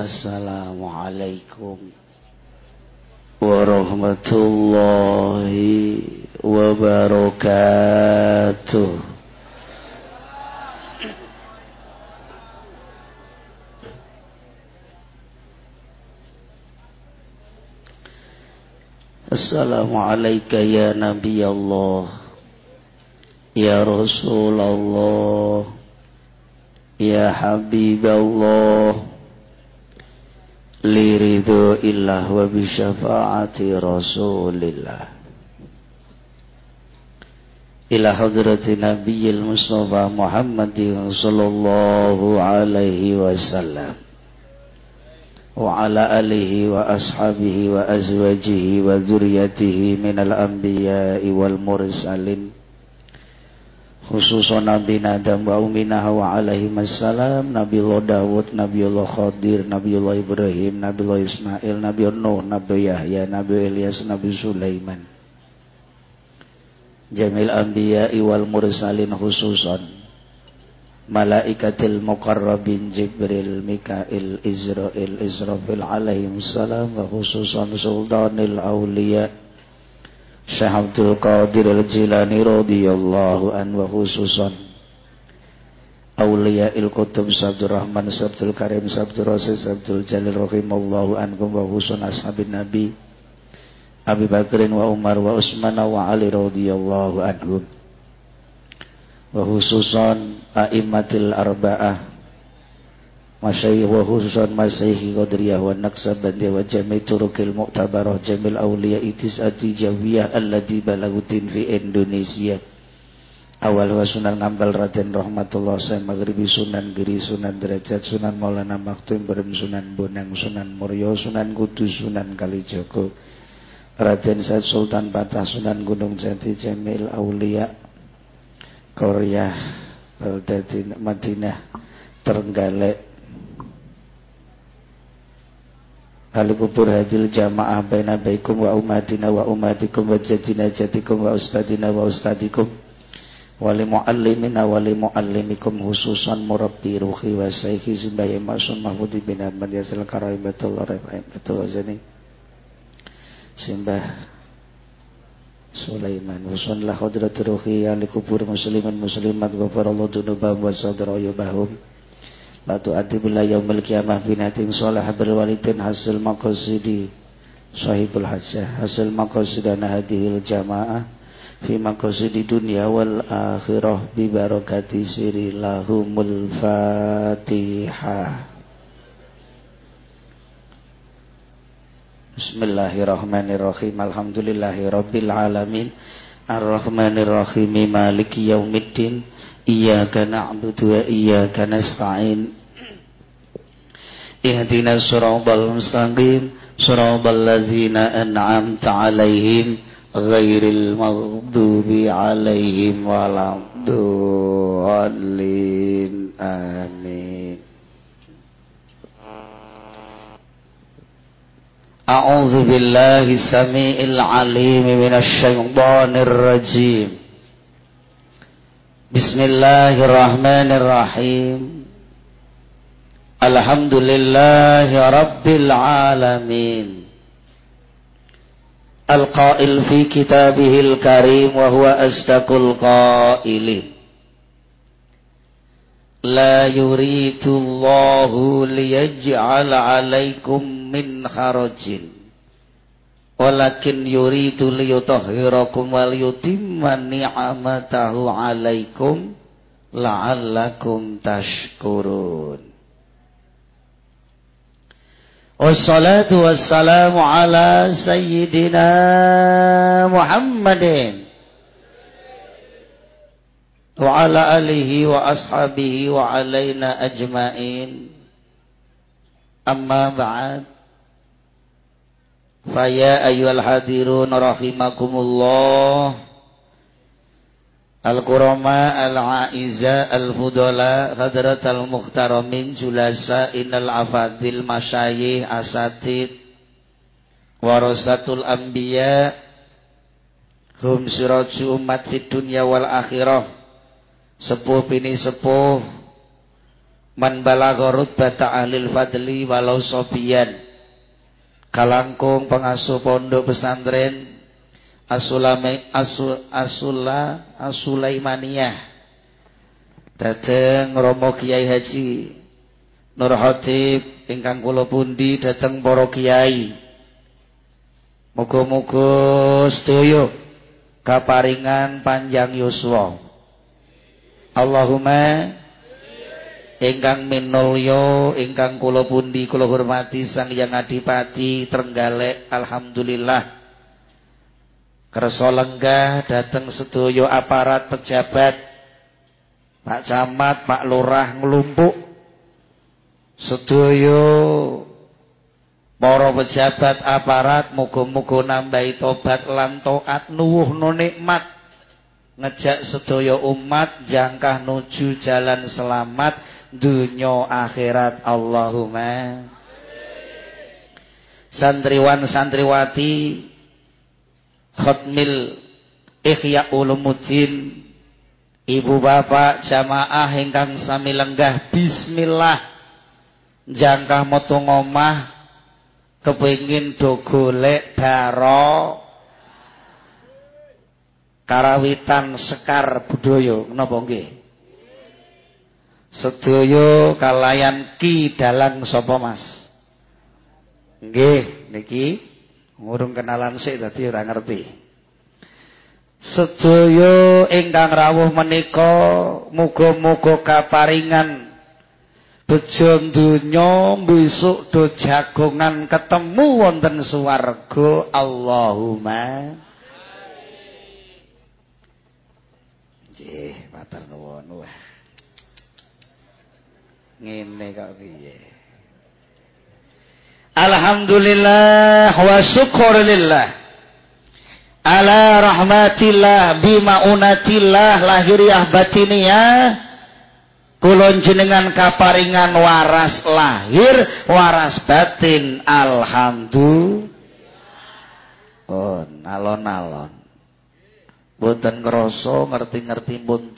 Assalamualaikum warahmatullahi wabarakatuh Assalamualaikum ya Nabi Allah Ya Rasulullah Ya Habib Allah liridho illah wa bisyafaati rasulillah ila hadrati nabiyil mustafa muhammadin sallallahu alaihi wasallam wa ala alihi wa ashabihi wa azwajihi wa dzurriyyatihi minal anbiya'i wal mursalin khususan Nabi Adam wa Ummina Hawa alaihi wassalam Allah Dawud Allah Khadir Allah Ibrahim Allah Ismail Nabi Nuh Nabi Yahya Nabi Ilyas Nabi Sulaiman. Jamil Anbiya wal Mursalin khususan Malaikatil Muqarrabin Jibril Mikail Israel Israfil alaihim salam wa khususan Sultanil Awliya Syekh Abdul Qadir Al-Jilani radhiyallahu anhu khususan. Aulia il Qutub Sabdul Rahman Sabdul Karim Sabdul Rasul Sabdul Jalil rahimallahu anhum wa khususan ashabin Nabi. Abi Bakrin wa Umar wa Utsman wa Ali radhiyallahu anhum. Wa khususan a'immatil arba'ah khususan masyayikh Qadiriyah wa jami' turukil mu'tabarah jamil awliya itisati jawiyah alladhi balagutin fi Indonesia. Awal wa sunan ngambal Raden Rahmatullah saya maghribi sunan giri sunan derajat sunan maulana maktum berem sunan bonang sunan muryo sunan kudus sunan kalijogo Raden Said Sultan Patah sunan gunung jati jamil awliya Korea Baldatin Madinah Terenggalek Ahli kubur hadil jamaah baina baikum wa umatina wa umatikum wa jadina jatikum wa ustadina wa ustadikum wali muallimina wali muallimikum khususan murabbi ruhi wa sayyidi zimbahi masun mahmudi bin Ahmad yasil karaibatul raibatul wazani simbah Sulaiman. Husunlah khadratul ruhi ahli kubur muslimin muslimat ghafarallahu dunubahum wa sadra yubahum La tu'adibullah yaumil qiyamah binatin sholah berwalidin hasil maqasidi sahibul hajjah hasil maqasidana hadihil jamaah fi maqasidi dunia wal akhirah bi barakati siri lahumul fatihah. Bismillahirrahmanirrahim. Alhamdulillahi rabbil alamin. Ar-Rahmanirrahim. Maliki yaumiddin إياك نعبد وإياك نستعين. اهدنا الصراط المستقيم. صراط الذين أنعمت عليهم غير المغضوب عليهم ولا الضالين. آمين. أعوذ بالله السميع العليم من الشيطان الرجيم. بسم الله الرحمن الرحيم. الحمد لله رب العالمين. القائل في كتابه الكريم وهو أصدق القائل. لا يريد الله ليجعل عليكم من خرجين walakin yuridu liyutahhirakum wal yutimma ni'amatahu 'alaikum la'allakum tashkurun Wassalatu wassalamu ala sayyidina Muhammadin wa ala alihi wa ashabihi wa alaina ajmain amma ba'd Faya ayyuhal hadirun rahimakumullah. Al-Qurama Al-Aiza Al-Fudala Hadrat Al-Mukhtaramin Julasa Innal Afadil Masyayih Asatid Warasatul Anbiya Hum suraju umat Fid dunya wal akhirah. Sepuh bini sepuh man balagha rutbata ahlil fadli walau sobian kalangkung pengasuh pondok pesantren asulame asul asula asulaimaniyah dateng Romo Kiai Haji Nur Hatib ingkang kula pundi dateng para kiai Muga-muga sedaya kaparingan panjang yuswa. Allahumma ingkang minulya ingkang kula pundi kula hormati Sang Hyang Adipati Trenggalek alhamdulillah. Kersa lenggah sedaya aparat pejabat Pak Camat Pak Lurah nglumpuk sedaya Para pejabat aparat muga-muga nambahi tobat lan taat nuwuhno nikmat. Ngejak sedaya umat jangkah nuju jalan selamat dunya akhirat Allahumma. Santriwan santriwati khutmil Ihya Ulumuddin Ibu bapak jamaah ingkang sami lenggah bismillah jangkah metu ngomah kepingin do golek daro karawitan sekar budaya. Napa nggih sedaya kalayan ki dalang sapa Mas? Nggih niki ngurung kenalan sik dadi ora ngerti. Sedaya ingkang rawuh menika muga-muga kaparingan bejo donya besok do jagongan ketemu wonten swarga. Allahumma nggih matur nuwun. Wah ngene kok piye? Alhamdulillah wa syukurillah ala rahmatillah bima unatillah lahiriah batiniyah kulon jenengan kaparingan waras lahir waras batin. Alhamdulillah. Oh alon-alon boten ngerasa ngerti-ngerti pun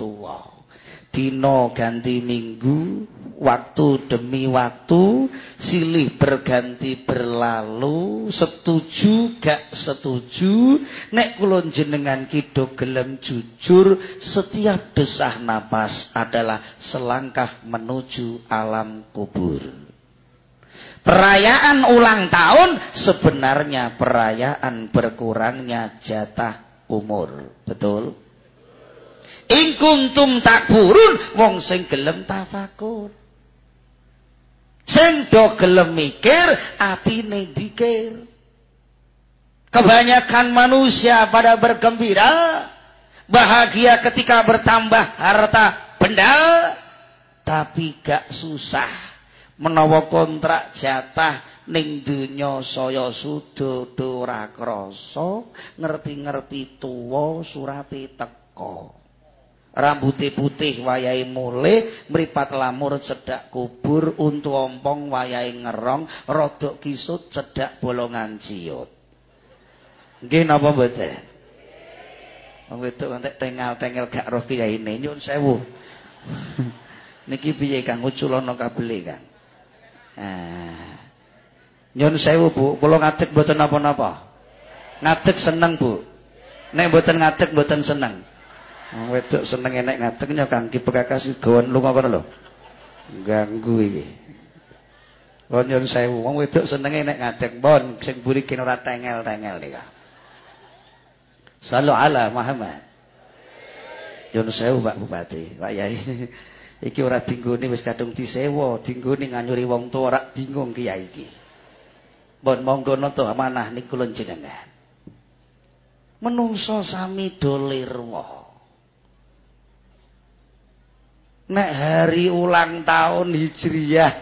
dina ganti minggu waktu demi waktu silih berganti berlalu setuju gak setuju. Nek kula jenengan kido gelem jujur setiap desah napas adalah selangkah menuju alam kubur. Perayaan ulang tahun sebenarnya perayaan berkurangnya jatah umur. Betul ing kuntum takburun wong sing gelem tafakur sing do gelem mikir atine dikir. Kebanyakan manusia pada bergembira bahagia ketika bertambah harta benda tapi gak susah menawa kontrak jatah ning donya saya sudo ngerti-ngerti tuwa surate teko Rambuté putih wayahe mulih, mripat lamur cedak kubur, untu ompong wayahe ngerong, rodok kisut cedak bolongan ciut. Nggih napa mboten? Wong wedok entek tengal-tengel gak roh kiyaine nyun sewu. Niki piye Kang uculana kabele Kang? Ah. Nyun sewu Bu, kula ngadeg mboten napa-napa. Ngadeg seneng Bu. Nek mboten ngadeg mboten seneng. Wedok seneng enek ngadeg Kang Ki Bekakas gawon lunga kono lho. Ganggu iki. Wong nyun sewu, wong wedok seneng enek ngadeg bon sing buri kene ora tengel-tengel nika. Sallu ala Muhammad. Nyun sewu Pak Bupati, Pak Yai. Iki ora dinggone wis kadung disewa, dinggone nganyuri wong tuwa ora bingung kiai iki. Bon monggo nata amanah niku jenengan. Menungso sami dolir wae. Nek hari ulang tahun hijriyah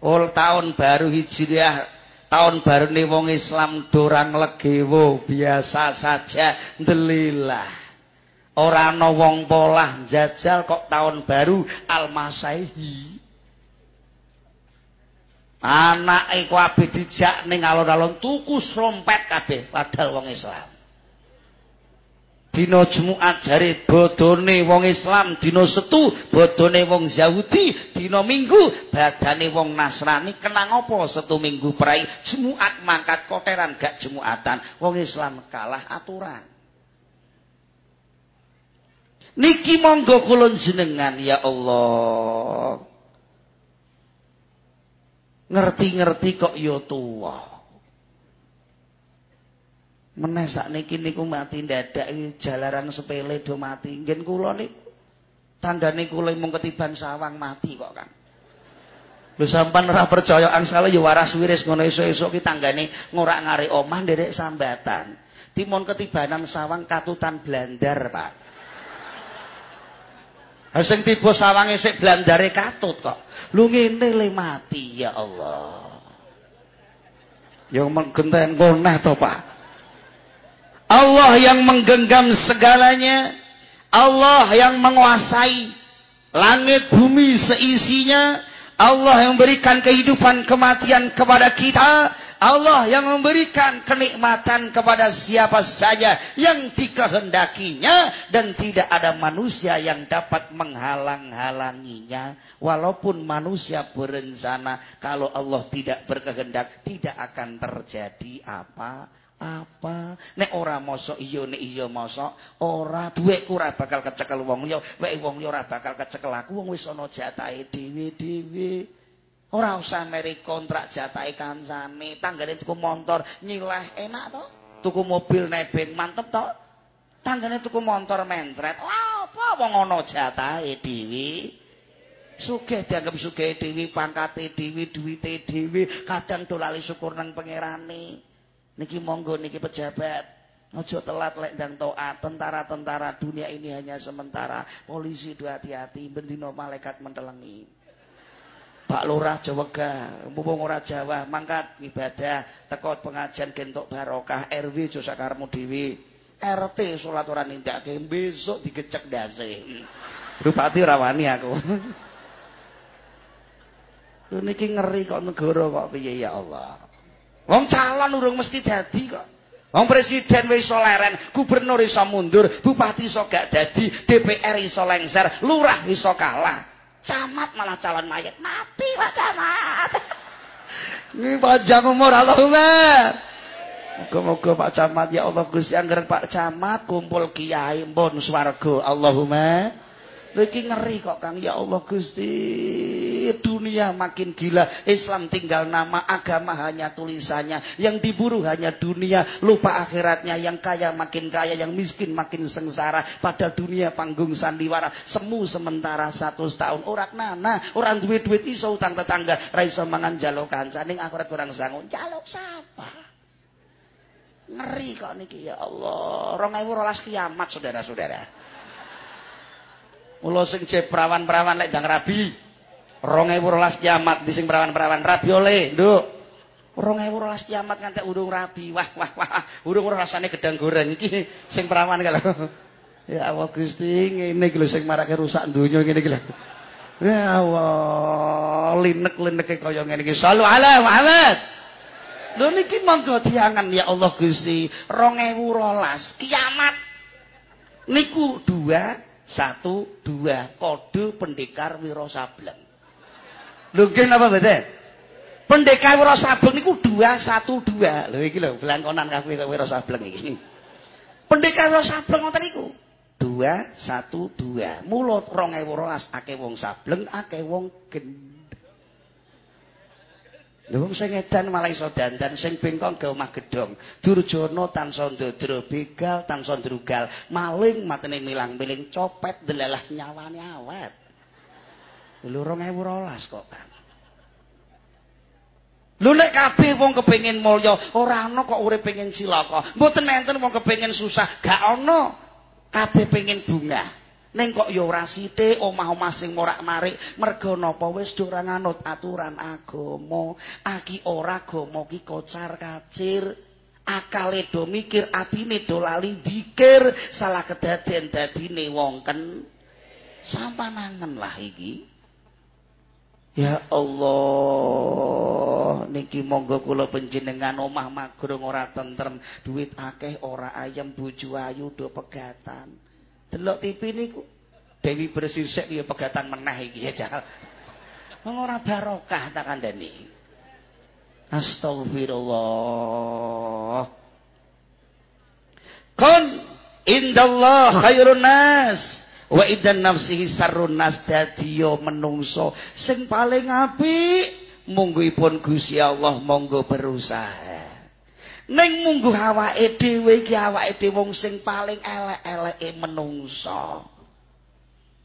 ul tahun baru hijriyah tahun baru nih wong Islam dorang legewo biasa saja ndelilah. Ora ana wong polah jajal kok tahun baru almasaihi anak iku abe dijak ning alon-alon tuku srompet kabeh padahal wong Islam Dina Jumat jare bodone wong Islam, dina Setu bodone wong Yahudi, dina Minggu badane wong Nasrani. Kenang apa Setu Minggu prai Jumat mangkat koteran gak Jumatan. Wong Islam kalah aturan. Niki monggo kula jenengan ya Allah. Ngerti-ngerti kok ya tuwa. Meneh sakniki niku mati dadak jalaran sepele do mati ngen kula niku tanggane kula mung ketiban sawang mati kok Kang lho sampean ora percaya angsale ya waras wiris ngono esuk-esuk ki tanggane ngorak-ngarik omah nderek sambatan timun ketibanan sawang katutan blandar Pak Ha sing tiba sawange sik blandare katut kok. Lu ngene le mati ya Allah. Yang menggenten koneh to, Pak. Allah yang menggenggam segalanya. Allah yang menguasai langit bumi seisinya. Allah yang memberikan kehidupan kematian kepada kita. Allah yang memberikan kenikmatan kepada siapa saja yang dikehendakinya. Dan tidak ada manusia yang dapat menghalang-halanginya. Walaupun manusia berencana kalau Allah tidak berkehendak tidak akan terjadi apa apa? Nek ora mosok iya nek iya mosok ora. Duweku ora bakal kecekel wong liya. Wek wong liya ora bakal kecekel aku wong wis ana jatahe dhewe-dhewe. Ora usah meri kontrak jatahe kancane. Tanggane tuku motor nyileh enak to. Tuku mobil nebeng mantep to. Tanggane tuku motor mencret lha apa wong ana jatahe dhewe? Sugih dianggap sugih dhewe pangkate dhewe duwite dhewe. Kadang dolali syukur nang pangerane Niki monggo niki pejabat. Ojo telat lek dan toat. Tentara-tentara dunia ini hanya sementara. Polisi dua hati-hati. Bendino malaikat mentelengi. Pak Lurah Jawa Gah, mumpung ora Jawa, mangkat ibadah, tekot pengajian gentok barokah, RW jo sakarmu. RT salat ora nindakake, besok digecek ndase. Bupati ora wani aku. Niki ngeri kok negara kok piye ya Allah. Wong calon urung mesti dadi kok. Wong presiden wis iso leren, gubernur iso mundur, bupati iso gak dadi, DPR iso lengser, lurah iso kalah. Camat malah calon mayat. Mati Pak Camat. Ini panjang umur Allahumma. Moga-moga Pak Camat ya Allah Gusti angger Pak Camat kumpul kiai mbon swarga Allahumma. Lagi ngeri kok Kang ya Allah Gusti. Dunia makin gila, Islam tinggal nama, agama hanya tulisannya. Yang diburu hanya dunia, lupa akhiratnya. Yang kaya makin kaya, yang miskin makin sengsara. Pada dunia panggung sandiwara, semu sementara satu tahun. Orang nana, orang duit-duit iso utang tetangga, ra iso mangan jaluk kanca ning akhirat kurang sangun. Jaluk siapa? Ngeri kok niki ya Allah. 2012 kiamat saudara-saudara. Mula sing jeb perawan-perawan lek ndang rabi. 2012 kiamat di sing perawan-perawan rabi oleh, Nduk. 2012 kiamat ngantek urung rabi. Wah wah wah, urung rasane gedang goreng iki sing perawan kalau. Ya Allah Gusti, ngene iki lho sing marake rusak donya ngene iki lho. Ya Allah, linek-lineke kaya ngene iki. Sallu ala Muhammad. Lho niki monggo diangan ya Allah Gusti, 2012 kiamat niku dua satu, dua, kode pendekar Wiro Sableng. Lungkin apa betul? Pendekar Wiro Sableng itu dua, satu, dua. Lho iki lho, belangkonan kafe Wiro Sableng ini. Pendekar Wiro Sableng ngoten niku. Dua, satu, dua. Mulut rong ewu rolas, ake wong sableng, ake wong gendeng. Lha wong sing edan malah iso dandan sing bengkong ke omah gedhong. Durjana tansah ndodro begal tansah ndrugal, maling matene milang-miling copet delalah nyawane awet. Lho 2012 kok kan. Lho nek kabeh wong kepengin mulya, ora ana kok urip pengin cilaka. Mboten enten wong kepengin susah, gak ana. Kabeh pengin bunga. Ning kok ya ora sithik omah-omah sing morak-marik merga napa wis ora nganut aturan agama. Aki ora agama ki kocar kacir. Akale do mikir, atine do lali dikir, salah kedaden dadine wong ken sampanangen lah iki. Ya Allah, niki monggo kula panjenengan omah magrung ora tentrem duit akeh ora ayam bojo ayu do pegatan delok TV niku. Dewi bersisik ya pegatan meneh iki ya jal. Ora barokah tak kandhani. Astagfirullah Kon indallah khairun nas wa idan nafsihi sarrun nas dadi menungso. Sing paling apik munggahipun Gusti Allah monggo berusaha ning mungguh awake dhewe iki awake dhewe wong sing paling elek-eleke menungso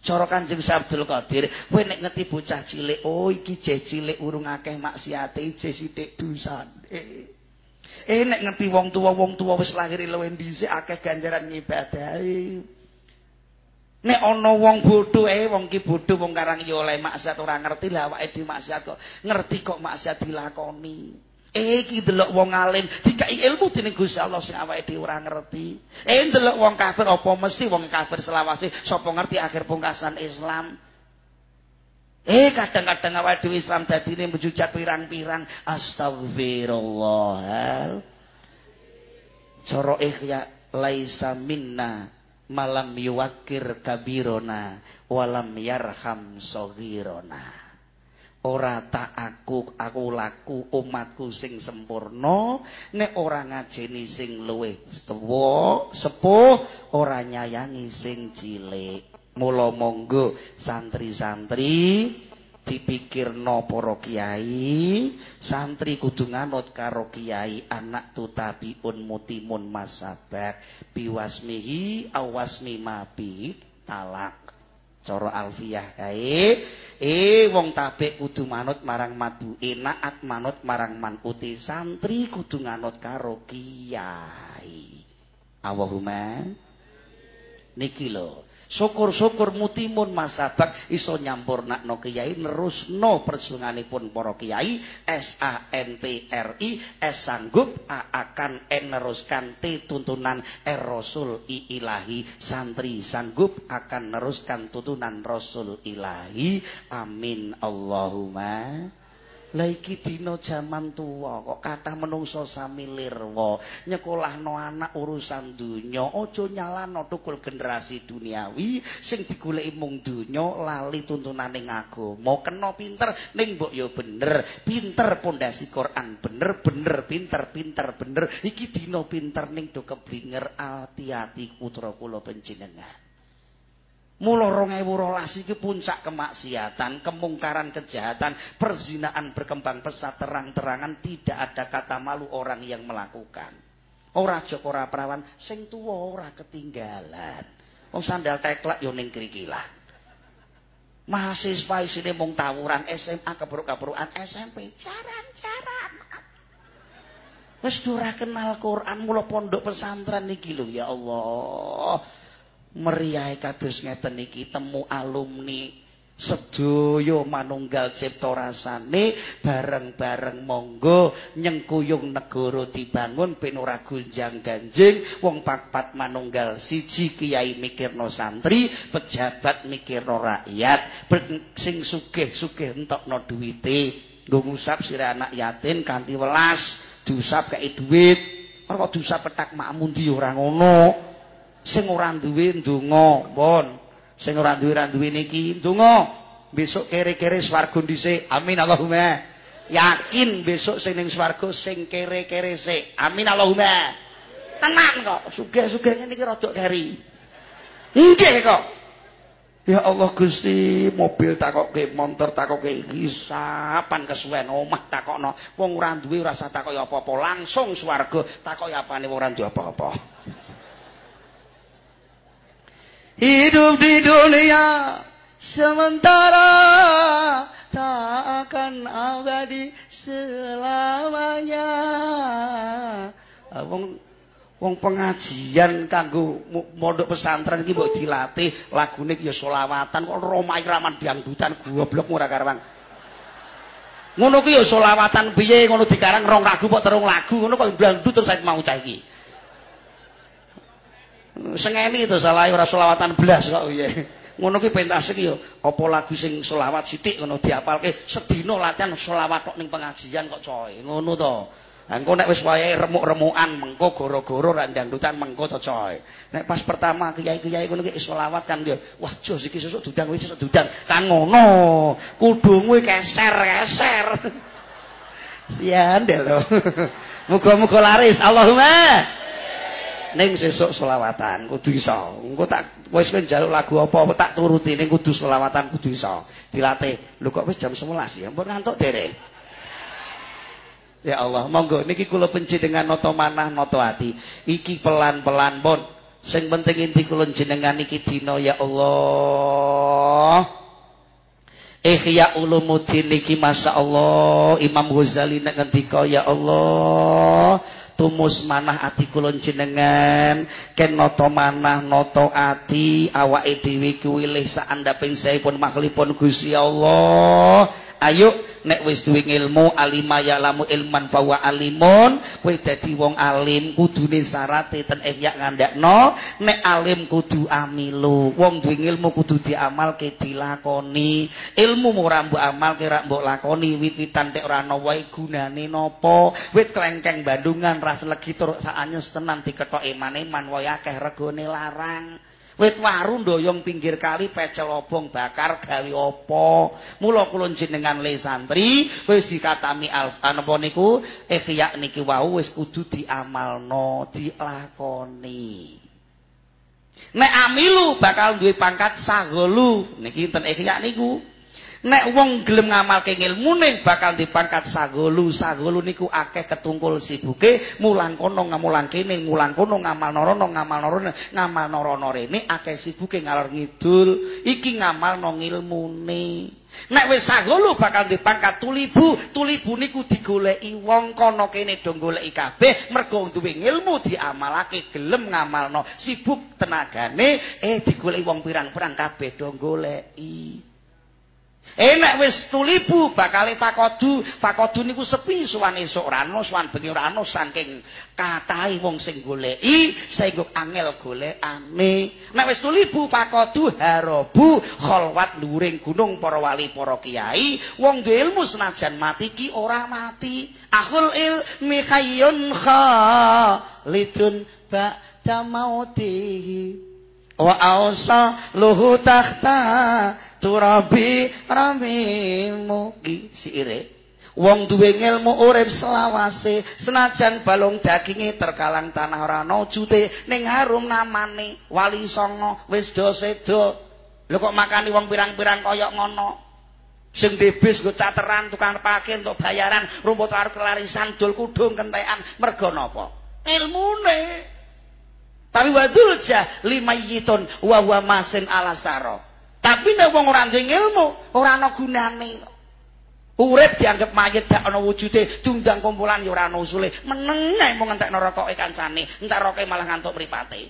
cara Kanjeng Abdul Qadir kowe nek ngerti bocah cilik oh iki je cilik urung akeh maksiate je sithik dosane. Eh nek ngerti wong tuwa wong tuwa wis lahir luwih dhisik akeh ganjaran ngibadahi. Nek ana wong bodho eh wong ki bodho wong karang ya oleh maksiat ora ngerti lah awake dhewe maksiat kok. Ngerti kok maksiat dilakoni. Eh iki delok wong alim dikai ilmu dening Gusti Allah sing awake dhewe ora ngerti. Eh delok wong kafir apa mesti wong kafir selawase sapa ngerti akhir pungkasan Islam. Eh kadang-kadang awake dhewe Islam dadine mujujat pirang-pirang astagfirullah. Cara ikhya laisa minna malam yuwakir kabirona walam yarham sogirona ora tak aku aku laku umatku sing sempurna nek ora ngajeni sing luwih tuwa sepuh ora nyayangi sing cilik. Mula monggo santri-santri dipikirno para kiai santri kudu nganut karo kiai anak tutabiun mutimun masabak biwasmihi awasmi mabi talak cara alfiyah kae eh wong tabik kudu manut marang madu enak manut marang manuti santri kudu nganut karo kiai. Allahumma niki lho syukur-syukur mutimun masabak iso nyampurnakno kiai nerusno perjuanganipun para kiai S A N T R I S sanggup akan N neruskan T tuntunan R Rasul I ilahi. Santri sanggup akan neruskan tuntunan Rasul ilahi. Amin. Allahumma Lah iki dina jaman tuwa kok kathah menungso sami lirwa. Nyekolahno anak urusan donya aja nyalano tukul generasi duniawi sing digoleki mung donya lali tuntunaning agama kena pinter ning mbok ya bener. Pinter pondasi Quran bener bener pinter pinter bener. Iki dina pinter ning do keblinger ati-ati putra kula panjenengan Mula 2012 iki puncak kemaksiatan, kemungkaran kejahatan, perzinaan berkembang pesat terang-terangan tidak ada kata malu orang yang melakukan. Ora joko ora perawan, sing tuwa ora ketinggalan. Wong sandal teklek yo ning krikilan. Mahasiswa isine mung tawuran SMA kebruk-kebrukan SMP jaran-jaran. Wis ora kenal Quran mula pondok pesantren iki lho ya Allah. Meriah kados ngeten iki temu alumni sedaya manunggal cipta rasane bareng-bareng monggo nyengkuyung negara dibangun ben ora gunjang ganjing. Wong papat manunggal siji kiai mikirno santri pejabat mikirno rakyat. Sing sugih-sugih entokno duwite. Nggo ngusap sira anak yatim kanthi welas diusap kei duit. Ora diusap petak makmu ndi ora ngono sing ora duwe ndonga pun sing ora duwe ora duwe niki ndonga. Besok kere-kere swarga dhisik amin Allahumma. Yakin besok sing ning swarga sing kere-kere sik. Amin Allahumma. Tenang kok. Sugih-sugih ngene iki rada keri nggih kok. Ya Allah Gusti, mobil takoke, motor takoke iki sapan kesuwen omah takokno. Wong ora duwe ora usah takoki apa-apa, langsung swarga. Takoki apane wong ora duwe apa-apa. Hidup di dunia sementara tak akan abadi selamanya. Wong wong pengajian kanggo mondok pesantren iki mbok dilatih lagune ya selawatan kok romai raman dangdutan goblok ora karuan ngono ki ya selawatan piye ngono dikarang rong lagu kok terung lagu ngono kok dangdut terus mau cah Sengeni itu salah ora selawatan belas kok piye. ngono ki pentas iki ya apa lagu sing selawat sithik ngono diapalke sedina latihan selawat tok ning pengajian kok coy ngono to Engko nek wis wayahe remuk-remukan mengko goro-goro ra dangdutan mengko to coy. Nek pas pertama kiai-kiai ngono ki selawat kan ya wah jos iki sesuk dudang wis sesuk dudang kan ngono. Kudungu keser-keser. Sian deh lo. Muga-muga laris Allahumma. Ning sesuk selawatan kudu iso. Engko tak wis kowe njaluk lagu apa tak turuti ning kudu selawatan kudu iso. Dilatih. Lho kok wis jam 11 ya. Ampun ngantuk derek. Ya Allah, monggo niki kula penci dengan noto manah noto hati. Iki pelan-pelan pun. Sing penting inti kula jenengan iki dina ya Allah. Ihya ulumuddin niki Allah Imam Ghazali nek ngendika ya Allah tumus manah ati kula jenengan. Ken nata manah nata ati. Awake dhewe kuwi lih andhaping saipun makhlipun Gusti Allah ayo nek wis duwe ilmu alima ya lamu ilman fawa alimun kowe dadi wong alim kudune syarate ten ihya ngandakno nek alim kudu amilu. Wong duwe ilmu kudu diamalke dilakoni. Ilmu ora mbok amalke ra mbok lakoni. Wit-witan tek ora ana wae gunane napa? Wit klengkeng bandungan ras legi tur saanyes tenan dikethok iman-iman wae akeh regane larang Wit waru ndoyong pinggir kali pecel obong bakar gawe apa? Mula kula jenengan le santri wis dikatami napa niku ihya niki wau wis kudu diamalno, dilakoni. Nek amilu bakal duwe pangkat sagolu. Niki enten ihya niku. Nek wong gelem ngamalke ilmune bakal dipangkat sagolu. Sagolu niku akeh ketungkul sibuke, mulang kono ngamulang kene, mulang kono ngamal norono, ngamal norono, ngamal norono rene akeh sibuke ngalor ngidul. Iki ngamal no ilmune. Nek wis sagolu bakal dipangkat tulibu, tulibu niku digoleki wong kono kene do goleki kabeh mergo duwe ilmu diamalake gelem ngamalno sibuk tenagane eh digoleki wong pirang-pirang kabeh do goleki. Enak wis tulibu bakal pakodu, pakodu niku sepi suwan esuk ora ana, suwan bengi ora ana saking katahe wong sing goleki, saenggo angel golekane. Nek wis tulibu pakodu harobu kholwat luring gunung para wali para kiai, wong duwe ilmu senajan mati ki ora mati. Akhul ilmi khayyun khalidun ba'da mautihi. Wa ausa luhu takhta turabi ramimu ki siire wong duwe ilmu urip selawase senajan balung daginge terkalang tanah ora ana jute ning harum namane wali songo wis do sedo. Lho kok makani wong pirang-pirang kaya ngono? Sing debis go cateran tukang parkir untuk bayaran rumput karo kelarisan dul kudung kentekan mergo napa? Ilmune tapi wadul jah limayitun wa wa masin alasaro Tapi nek wong ora ndek ilmu, ora ana gunane. Urip dianggap mayit gak ana wujude, dundang kumpulan ya ora ana usule. Meneng ae mung entekno rokoke kancane, entek rokoke malah ngantuk mripate.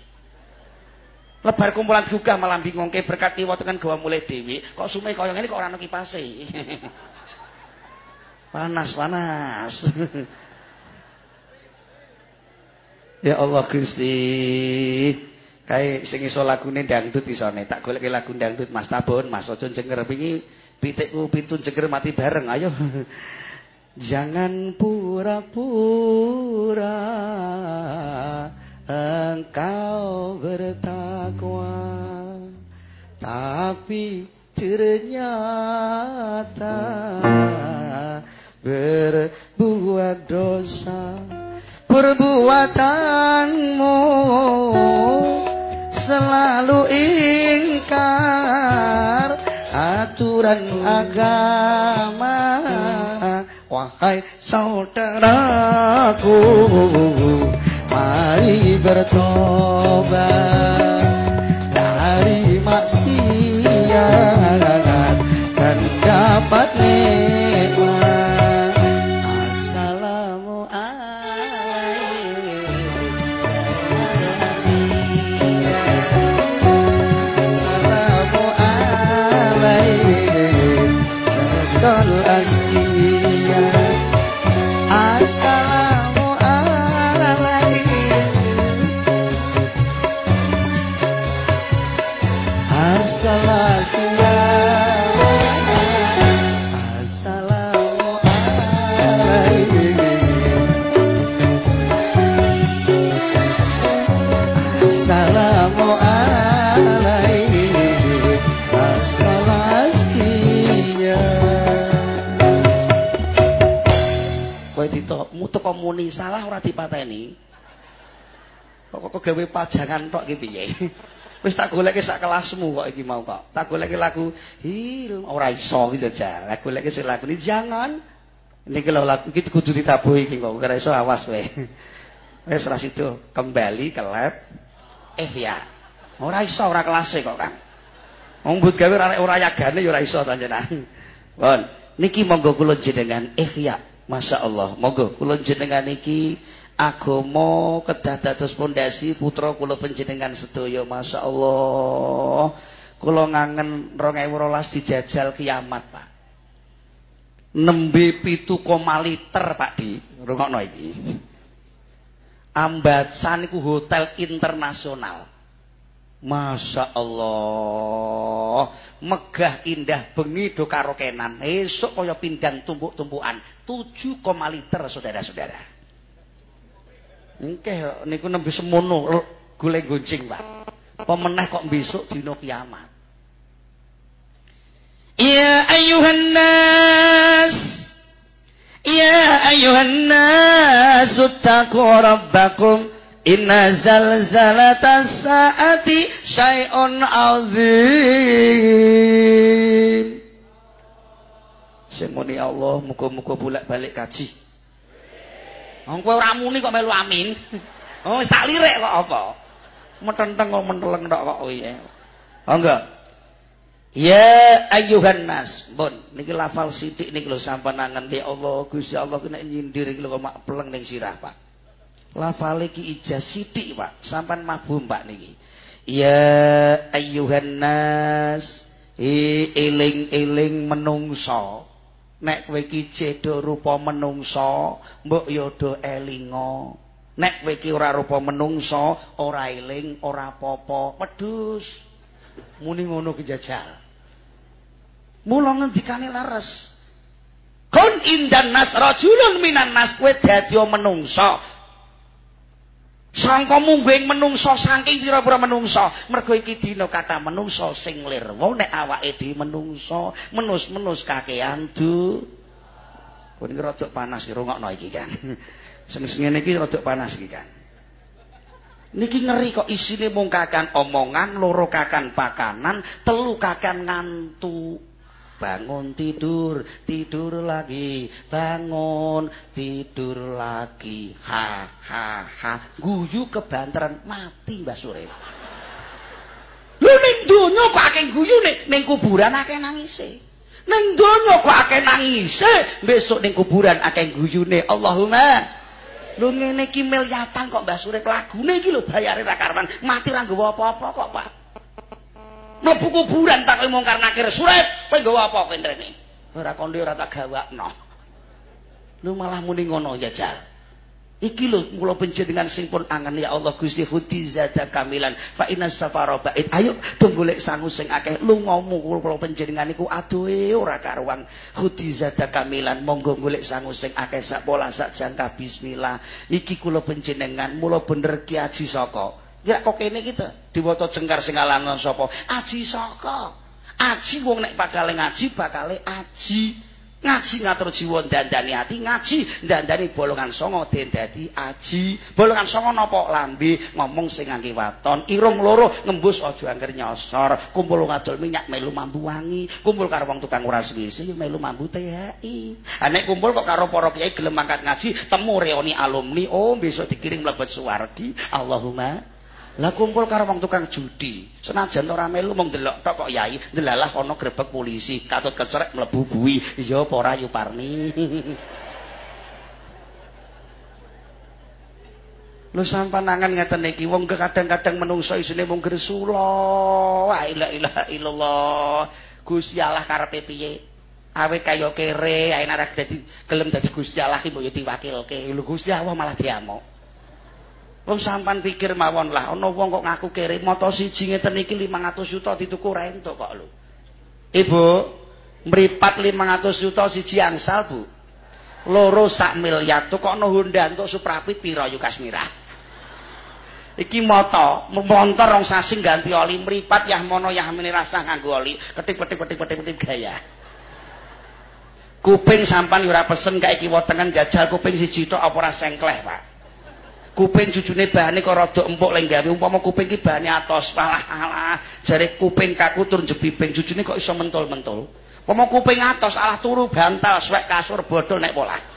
Lebar kumpulan gugah malah bingungke berkat kiwa tekan gawa mulai dewi. Kok sume kaya ngene kok ora ana kipase. panas, panas. ya Allah Gusti. Kae sing iso lagune dangdut isone. Tak goleke lagu dangdut Mas Tabun Mas Ojo Jenger. Wingi pitikku pitu jenger mati bareng. Ayo. Jangan pura-pura engkau bertakwa tapi ternyata berbuat dosa perbuatanmu selalu ingkar aturan agama. Wahai saudaraku mari bertobat dari maksiat dan dapat nikmat komuni salah ora dipateni. Kok kok gawe pajangan tok iki piye? Wis tak goleke sak kelasmu kok iki mau kok. Tak goleke lagu hil ora iso gitu aja. Lagu goleke sing lagu ini jangan. Niki lho lagu iki kudu ditabuhi iki kok ora iso awas kowe. Wis ra sido kembali ke lab. Eh ya. Ora iso ora kelase kok Kang. Wong mbut gawe ora yagane ya ora iso panjenengan. Pun, niki monggo kula jenengan ihya. Masya Allah, monggo kula jenengan niki agama kedah dados pondasi putra kula panjenengan sedaya. Masyaallah kula ngangen 2012 dijajal kiamat Pak. Nembe pitu koma liter Pak di rungokno iki. Ambatsan iku hotel internasional Masya Allah. Megah indah bengi do karo Esok kaya pindang tumpuk-tumpukan. 7, liter saudara-saudara. Engke niku nembe semono golek goncing, Pak. Pemeneh kok besok dina kiamat. Ya ayuhan nas Ya ayuhan nas taqu rabbakum Inna zalzalatas saati syai'un azim Semoni Allah muga-muga bolak-balik kaji Wong kowe ora muni kok melu amin. Oh, wis tak lirik kok apa? Metenteng kok menteleng tok kok kowe. Oh enggak. Ya ayyuhan nas. Bon, niki lafal sithik niki lho sampean nangen Allah, Gusti Allah kena nyindir iki lho kok mak pleng ning sirah, Pak. Lafal iki ijaz sithik, Pak. Sampean mabum, Pak niki. Ya ayyuhan nas. eling-eling menungso. nek kowe iki cedhak rupa menungsa mbok ya do elinga nek kowe iki ora rupa menungsa ora eling ora apa-apa wedhus muni ngono ki jajal mula ngendikane laras kun indan nas rajulun minan nas kowe dadi menungsa Sangka mungguing menungso saking pira-pira menungso. Mergo iki dina kata menungso sing lirwa nek awake dhewe menungso, menus-menus kakean du. Kuwi iki rada panas rungokno iki kan. Sing ngene iki rada panas iki kan. Niki ngeri kok isine mung kakan omongan, loro kakan pakanan, telu kakan ngantuk. Bangun tidur tidur lagi. Bangun tidur lagi. Ha ha ha. Guyu kebanteran mati Mbah Surip lho ning donya kok akeh guyu ning ning kuburan akeh nangise? Ning donya kok akeh nangise? Besok ning kuburan akeh guyune. Allahumma. Lho ngene iki milyatan kok Mbah Surip lagune iki lho bayare ra karuan. Mati ra nggawa apa-apa kok Pak mlebu kuburan tak kowe mungkar nakir surep kowe nggawa apa kowe rene ora kondi ora tak gawakno. Lu malah muni ngono jajal. Iki lho kula panjenengan sing pun angen ya Allah Gusti hudizata kamilan fa inna safara bait ayo do golek sangu sing akeh. Lungamu kula panjenengan iku adohe ora karuan. Hudizata kamilan monggo golek sangu sing akeh sak pola sak jangka bismillah. Iki kula panjenengan mula bener ki aji saka Ya kok kene kita diwaca jengkar sing alana sapa? Aji saka. Aji wong nek bakal ngaji bakal aji. Ngaji ngatur jiwa dandani ati, ngaji dandani bolongan songo den dadi aji. Bolongan songo napa lambe ngomong sing ngangge waton, irung loro ngembus aja angger nyosor, kumpul ngadol minyak melu mambu wangi, kumpul karo wong tukang nguras WC melu mambu. Ha nek kumpul kok karo para kiai gelem ngaji, temu reuni alumni, oh besok dikirim mlebet suwardi. Allahumma Lah kumpul karo wong tukang judi. Senajan ora melu mung delok tok kok yai, ndelalah ana grebek polisi, katut kecerek mlebu bui. Iya apa ora Yuparni? Lho sampean nangan ngeten iki wong kadang-kadang menungso isine mung gresula. La ilaha illallah. Gusti Allah karepe piye? Awet kaya kere, ae nek dadi gelem dadi Gusti Allah ki mbok yo diwakilke. Lho Gusti Allah malah diamuk. Wong sampan pikir mawon lah, ana wong kok ngaku kere moto siji ngeten iki 500 juta dituku rento kok lho. Ibu, mripat 500 juta siji angsal, Bu. Loro sak miliar tuh kok no Honda untuk Suprapit piro yuk Kasmira. Iki moto, montor rong sasi ganti oli mripat yah mono yah mini rasa nganggo oli, ketik ketik ketik ketik ketik gaya. kuping sampan ora pesen kae kiwa tengen jajal kuping siji tok apa ora sengkleh Pak kuping jujune bahane kok rada empuk lek gawe. Umpama kuping ki bahane atos. Alah alah. Jare kuping kaku tur jebibing jujune kok iso mentul-mentul. Umpama kuping atos alah turu bantal suwek kasur bodol nek pola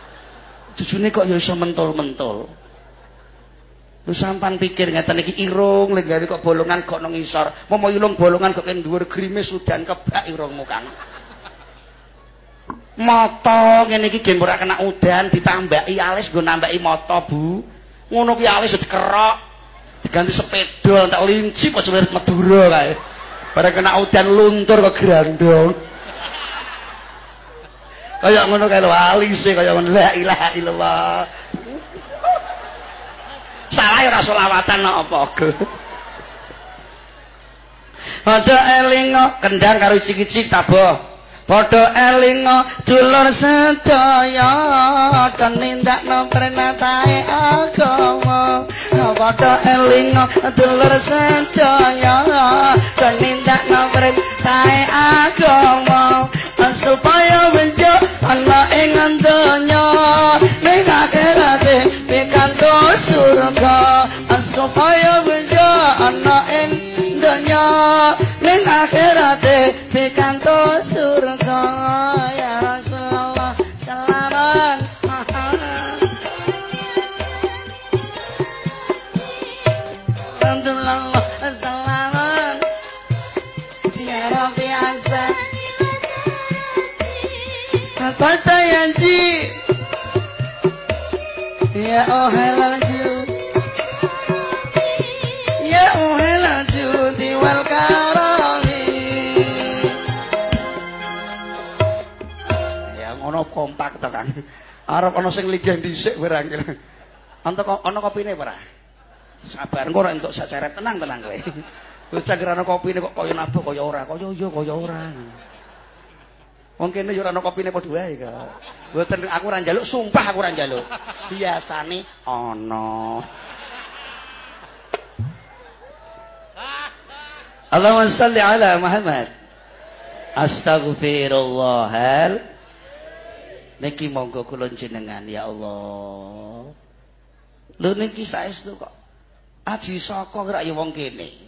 jujune kok ya iso mentul-mentul. Lu sampan pikir ngeten iki irung lek gawe kok bolongan kok nang ngisor. Momo ilung bolongan kok kene dhuwur grimis udan kebak irungmu Kang. Mata ngene iki kena udan ditambaki alis nggo nambaki mata, Bu. Ngono ki alis dikerok. Diganti sepeda tak linci kok celir Madura kae. Bareng kena udan luntur kok grandong. Kayak ngono kae lho alise kaya ngono la ilaha illallah. salah ora selawatan apa ge Padha elingo kendang karo cicik-cicik taboh Padha elingo dulur sedaya kanindakno prenatae agama. Padha elingo dulur sedaya kanindakno prenatae agama. Supaya wenjo ana ing Kata yanji Ya oh Ya oh diwal karami Ya ngono kompak to kan Arep ana sing ligah dhisik werangil Antuk ana kopine ora? Sabar engko ora entuk saceret tenang-tenang kowe. Bocah ana kopine kok kaya nabuk kaya ora. Kaya iya kaya ora Wong kene yo ora ana kopine padha wae kok. Mboten aku ora njaluk, sumpah aku ora njaluk. Biasane ana. Allahumma shalli ala Muhammad. Astaghfirullahal Niki monggo kula jenengan ya Allah. Lho niki saestu kok. Aji saka kira ya wong kene.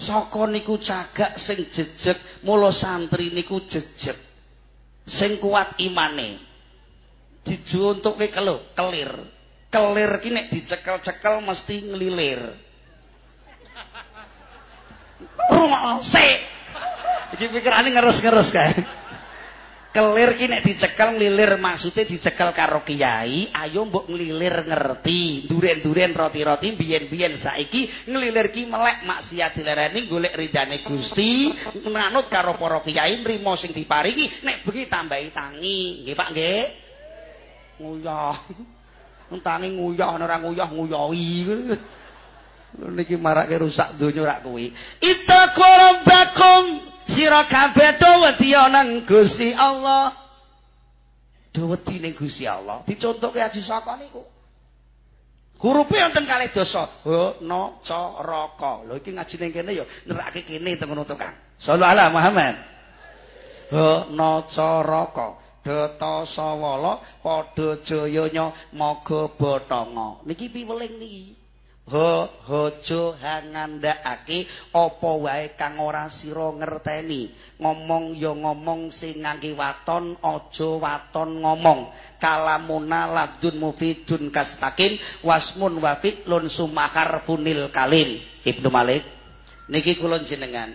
Saka niku cagak sing jejeg, mula santri niku jejeg. Sing kuat imane. Dijuntuke kelo kelir. Kelir ki nek dicekel-cekel mesti nglilir rumah sik. Iki pikirane ngeres-ngeres kae kelir ki nek dicekel nglilir maksude dicekel karo kiai ayo mbok nglilir ngerti. Duren-duren roti-roti biyen-biyen saiki nglilir ki melek maksiat dilereni golek ridane Gusti manut karo para kiai nrimo sing diparingi nek bengi tambahi tangi. Nggih Pak nggih? Nguyah. Tangi nguyah ora nguyah nguyahi niki marake rusak donya rak kuwi itaqrabbakum sira kabeh do wedi nang Gusti Allah. Do wedi ning Gusti Allah. Dicontohke aji saka niku. Hurufe wonten kalih dosa. Ho no ca raka lho iki ngaji ning kene ya nerake kene teng ngono to Kang. Sallallahu Muhammad ho no ca raka data sawala padha jayanya maga bathanga niki piweling niki Ho hojo hangandakake apa wae kang ora sira ngerteni. Ngomong ya ngomong sing ngangge waton aja waton ngomong. Kalamuna ladun mufidun kastakim wasmun wa fi'lun sumakar punil kalim. Ibnu Malik niki kula jenengan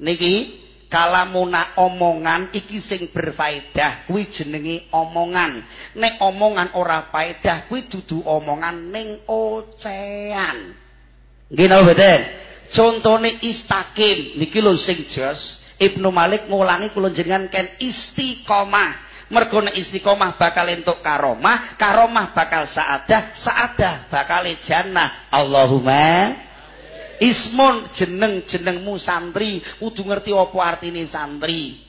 niki kalamuna omongan iki sing berfaedah kuwi jenenge omongan. Nek omongan ora faedah kuwi dudu omongan ning ocean nggih napa mboten contone istakim. Niki lho sing jos Ibnu Malik ngulangi kula jenengan ken istiqomah. Mergo nek istiqomah bakal entuk karomah karomah bakal saadah saadah bakal jannah. Allahumma Ismun jeneng-jenengmu santri kudu ngerti apa artine santri.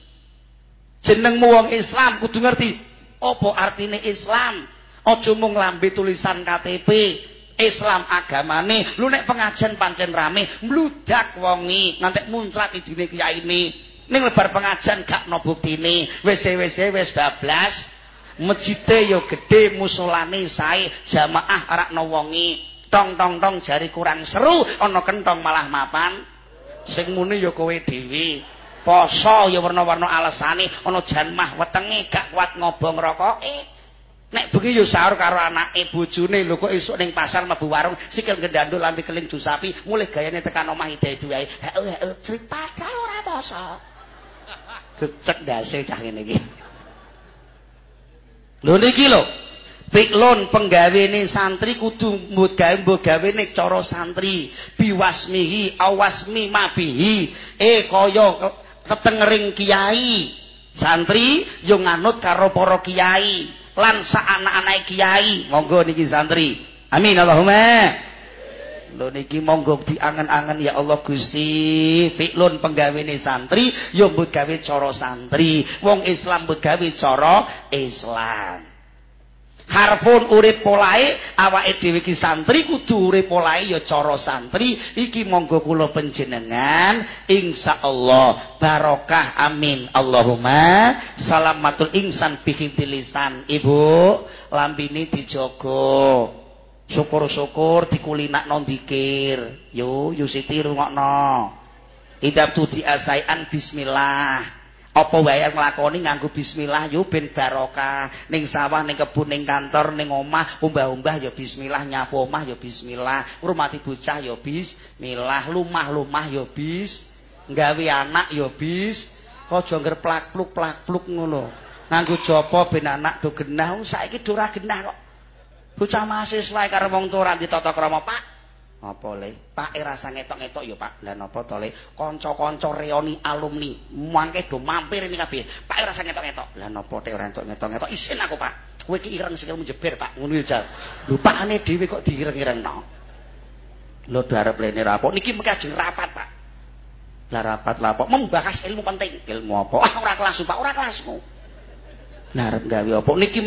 Jenengmu wong Islam kudu ngerti apa artine Islam. Aja mung lambe tulisan KTP. Islam agamane. Lu nek pengajian pancen rame, mludak wongi, ngantek muncrat idine kiyaine. ning lebar pengajian gak no buktine WC-WC wis bablas masjide yo gede musolane sae jamaah arak no wongi tong tong tong jari kurang seru ana kentong malah mapan sing muni yo kowe dhewe poso ya warna-warna alesane ana janmah wetenge gak kuat ngobong rokoke nek bengi yo sahur karo anake bojone lho kok esuk ning pasar mlebu warung sikil gendandul lambe keling jus sapi mulih gayane tekan omah ide duwe heeh heeh cerita ora poso Gecek ndase cah ngene iki. Lho niki lho. Piklon penggawene santri kudu mbut gawe mbok gawene cara santri. Biwasmihi awasmi mabihi. Eh kaya ketengering kiai. Santri yo nganut karo para kiai lan sak anak-anake kiai. Monggo niki santri. Amin Allahumma. Lho niki monggo diangen-angen ya Allah Gusti. Fiklun penggawene santri ya mbut gawe cara santri. Wong Islam mbut gawe cara Islam. Harpun urip polahe awake dhewe iki santri kudu urip polahe ya cara santri. Iki monggo kula panjenengan insyaallah barokah amin Allahumma salamatul insan bihi lisan. Ibu lambini dijogo. syukur-syukur dikulinak non dikir yo yusiti rungokno idap tu diasaian bismillah apa wae nglakoni nganggo bismillah? Yo ben barokah. Ning sawah ning kebun ning kantor ning omah umbah-umbah yo bismillah. Nyapu omah yo bismillah. Ngurmati bocah yo bismillah. Lumah-lumah yo bis. Nggawe anak yo bis. Aja ngger plak-pluk plak-pluk ngono. Nganggo jopo ben anak do genah. Saiki do genah kok. Bocah mahasiswa karo wong ora ditata krama Pak apa le? Pak e rasa ngetok-ngetok ya Pak. Lha napa to le? Kanca-kanca reoni alumni. Mangke do mampir ini kabeh. Pak e rasa ngetok-ngetok. Lha napa te ora ngetok-ngetok? Isin aku Pak. Kowe iki ireng sikil menjeber Pak. Ngono ya lho pakane dhewe kok diireng-irengno? Lho darep lene rapo niki mengke ajeng rapat Pak. Lah rapat lah membahas ilmu penting. Ilmu apa? Ah ora kelas Pak. Ora kelasmu. Narep gawe apa? Niki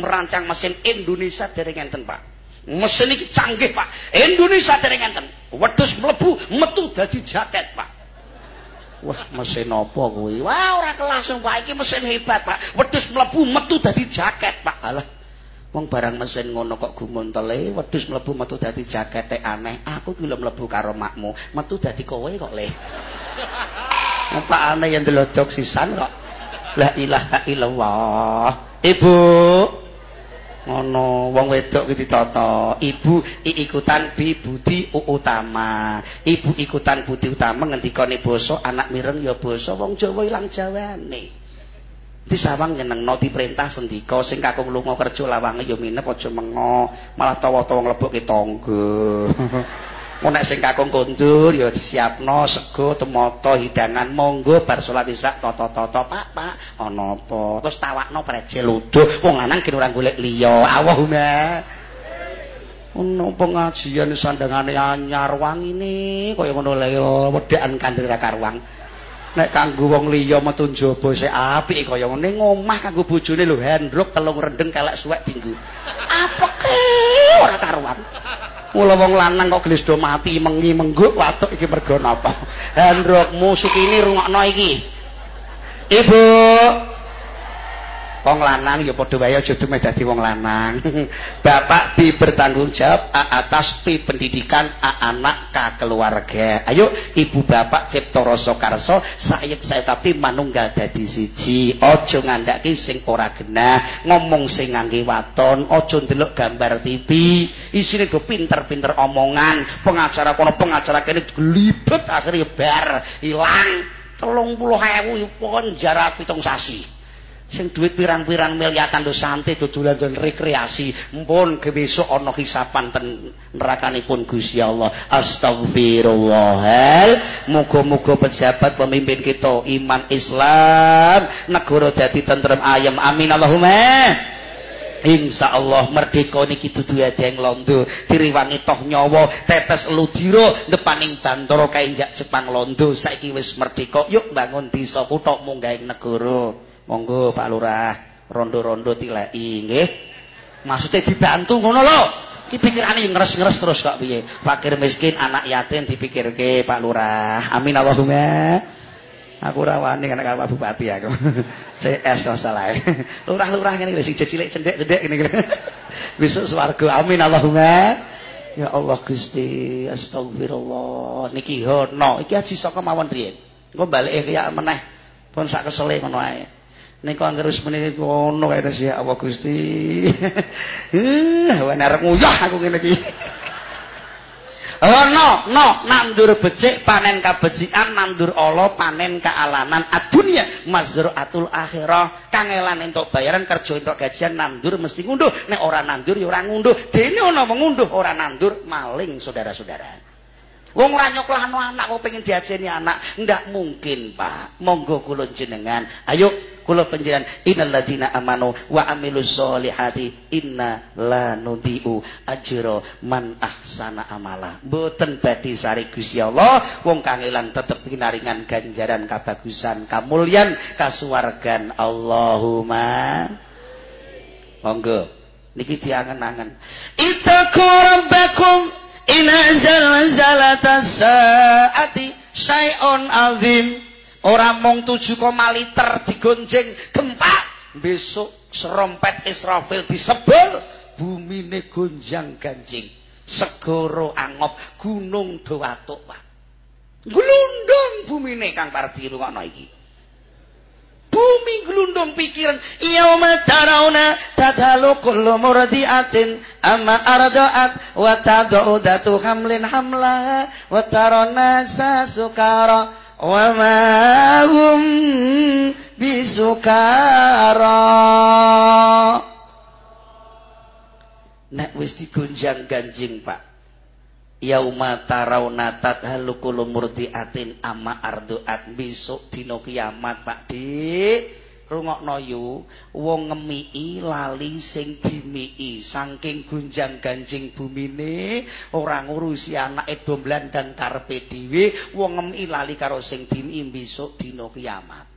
merancang mesin Indonesia dereng enten, Pak. Mesin iki canggih, Pak. Indonesia dereng enten. Wedhus mlebu metu dadi jaket, Pak. Wah, mesin apa kuwi? Wah, ora kelas, Pak. Iki mesin hebat, Pak. Wedhus mlebu metu dadi jaket, Pak. Alah. Wong barang mesin ngono kok gumuntele, wedhus mlebu metu dadi jaket aneh. Aku ki lho mlebu karo makmu, metu dadi kowe kok le. Apa aneh yang delodok sisan kok. La ilaha illallah. Ibu ngono wong wedok iki ditata. Ibu ikutan bi budi utama. Ibu ikutan budi utama ngendikane basa anak mireng ya basa wong Jawa ilang jawane. Disawang nyenengno diperintah sendika sing kakung lunga kerja lawange ya minep aja mengo malah tawa-tawa nglebokke tangga. nek sing kakung kondur ya disiapno sego temoto hidangan monggo bar salat isya tata-tata Pak Pak. Ana apa? Terus tawakno prejel uduh wong lanang kene ora golek liya. Allahumma. Ono pengajian sandangane anyar wangine kaya ngono lho wedakan kandhir karuang. Nek kanggo wong liya metu njaba sik apik kaya ngene ngomah kanggo bojone lho hendruk telung rendeng kelek suwek dinggo. Apeke ora karuan Mula wong lanang kok gelis do mati mengi mengguk watuk iki mergo napa? Hendrok musik ini rungokno iki. Ibu. Wong lanang ya padha wae aja dume dadi wong lanang. Bapak bi bertanggung jawab atas pi pendidikan A anak ka keluarga. Ayo ibu bapak cipta rasa karsa saya saya tapi manunggal dadi siji. Aja ngandhake sing ora genah, ngomong sing ngangge waton, aja ndelok gambar TV. Isine do pinter-pinter omongan, pengacara kono pengacara kene glibet akhire bar ilang. 30.000 pon jarak pitung sasi. Sing duit pirang-pirang miliatan do santai dodolan dan rekreasi. Mpun ke besok ana hisapan ten nerakanipun Gusti Allah. Astagfirullahal muga-muga pejabat pemimpin kita iman Islam negara dadi tentrem ayam. Amin. Allahumma. Insya Allah merdeka niki dudu yang londo. Diriwangi toh nyawa tetes ludira depaning bantara kainjak Jepang londo. Saiki wis merdeka. Yuk bangun desa kutha munggah negara monggo Pak Lurah rondo-rondo tilai nggih maksudnya dibantu ngono lho iki pikirane ngres-ngres terus kok piye fakir miskin anak yatim dipikirke Pak Lurah amin Allahumma Aku ora wani kan Pak Bupati aku. CS masalah. Lurah-lurah ngene sing cilik cendek-cendek ngene. Besok swarga. Amin Allahumma. Ya Allah Gusti, astagfirullah. Niki hono, iki aji saka mawon riyen. Engko balik ya meneh. Pun sak kesele ngono ae. Nika anggere wis meneh ngono kae ya Allah Gusti. Eh, arep nguyah aku ngene iki. Oh no, nandur becik panen kabecikan, nandur Allah panen kealanan. Adunya mazruatul akhirah. Kangelan entuk bayaran, kerja entuk gajian, nandur mesti ngunduh. Nek ora nandur ya ora ngunduh. Dene ana mengunduh, ora nandur maling saudara-saudara. Wong ora nyoklahno anak kok pengen diajeni anak, ndak mungkin, Pak. Monggo kula jenengan, ayo kula panjenengan innalladzina amanu wa amilus solihati inna la nudiu ajra man ahsana amala. Mboten badhe sari Gusti Allah, wong kangelan tetep pinaringan ganjaran kabagusan, kamulyan, kasuwargan Allahumma. Monggo. Niki diangen-angen. Ittaqu rabbakum Ina zalzalatas saati syai'un azim. Ora mung 7, liter digonjeng gempa. Besok serompet Israfil disebel, bumine gonjang ganjing. Segoro angop, gunung dawatuk, Pak. Glundung bumine Kang Pardi rungokno iki. Bumi gelundung pikiran. Yauma tarawna tadhalu kullu murdiatin. Amma ardaat wa tad'u datu hamlin hamla wa tarana sukara wa ma hum bisukara. Nek wis digonjang ganjing Pak yauma tarawna tadhalukul murdiatin ama arduat. Besok dina kiamat Pak Dik. Rungokno yu wong ngemiki lali sing dimiki saking gunjang ganjing bumine ora ngurusi anake domblan dan karepe dhewe. Wong ngemiki lali karo sing dimiki besok dina kiamat.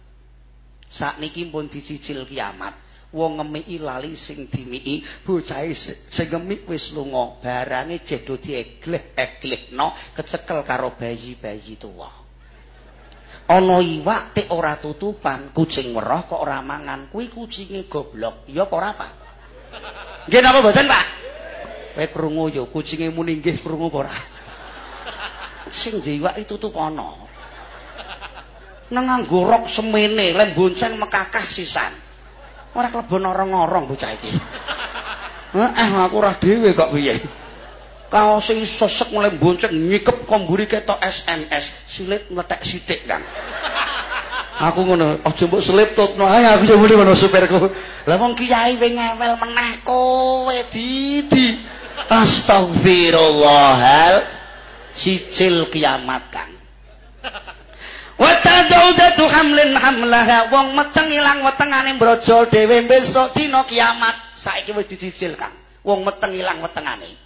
Sakniki pun dicicil kiamat wong ngemiki lali sing dimiki bocahe sing ngemik wis lunga barange jedo diegleh-eglehno kecekel karo bayi-bayi tuwa. Ana iwak tek ora tutupan kucing weruh kok ora mangan kuwi kucinge goblok. Ya apa ora Pak? Nggih napa mboten Pak? Kowe krungu yo kucinge muni nggih krungu apa ora? Sing diwak itu tutup ana. Nang nganggo rok semene lem bonceng mekakah sisan ora klebon orang-orang bocah iki. Heeh, aku ora dhewe kok piye. Kaos iki sesek mulai bonceng nyikep komburi ketok SMS, silit ngletek sithik, Kang. Aku ngono, aja mbok seliptutno ae aku yo muni ngono supirku. Lah wong kiai we ngewel meneh kowe didi. Astagfirullahal cicil kiamat, Kang. Wa tadudatu hamlin hamlaha. Wong meteng ilang wetengane brojol dhewe besok dina kiamat. Saiki wis dicicil Kang. Wong meteng ilang wetengane.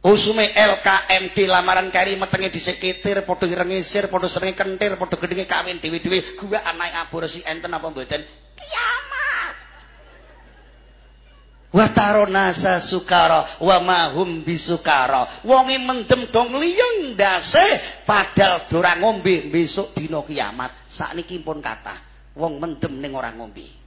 Usume LKMD lamaran kari metenge disekitir padha rengisir padha sering kentir padha gedhinge kawin dhewe-dhewe gua anake aborsi enten apa mboten? Kiamat wa tarona sukara wa mahum bisukara. Wonge mendem dong liyeng ndase padahal ora ngombe besok dina kiamat. Sakniki pun kathah wong mendem ning ora ngombe.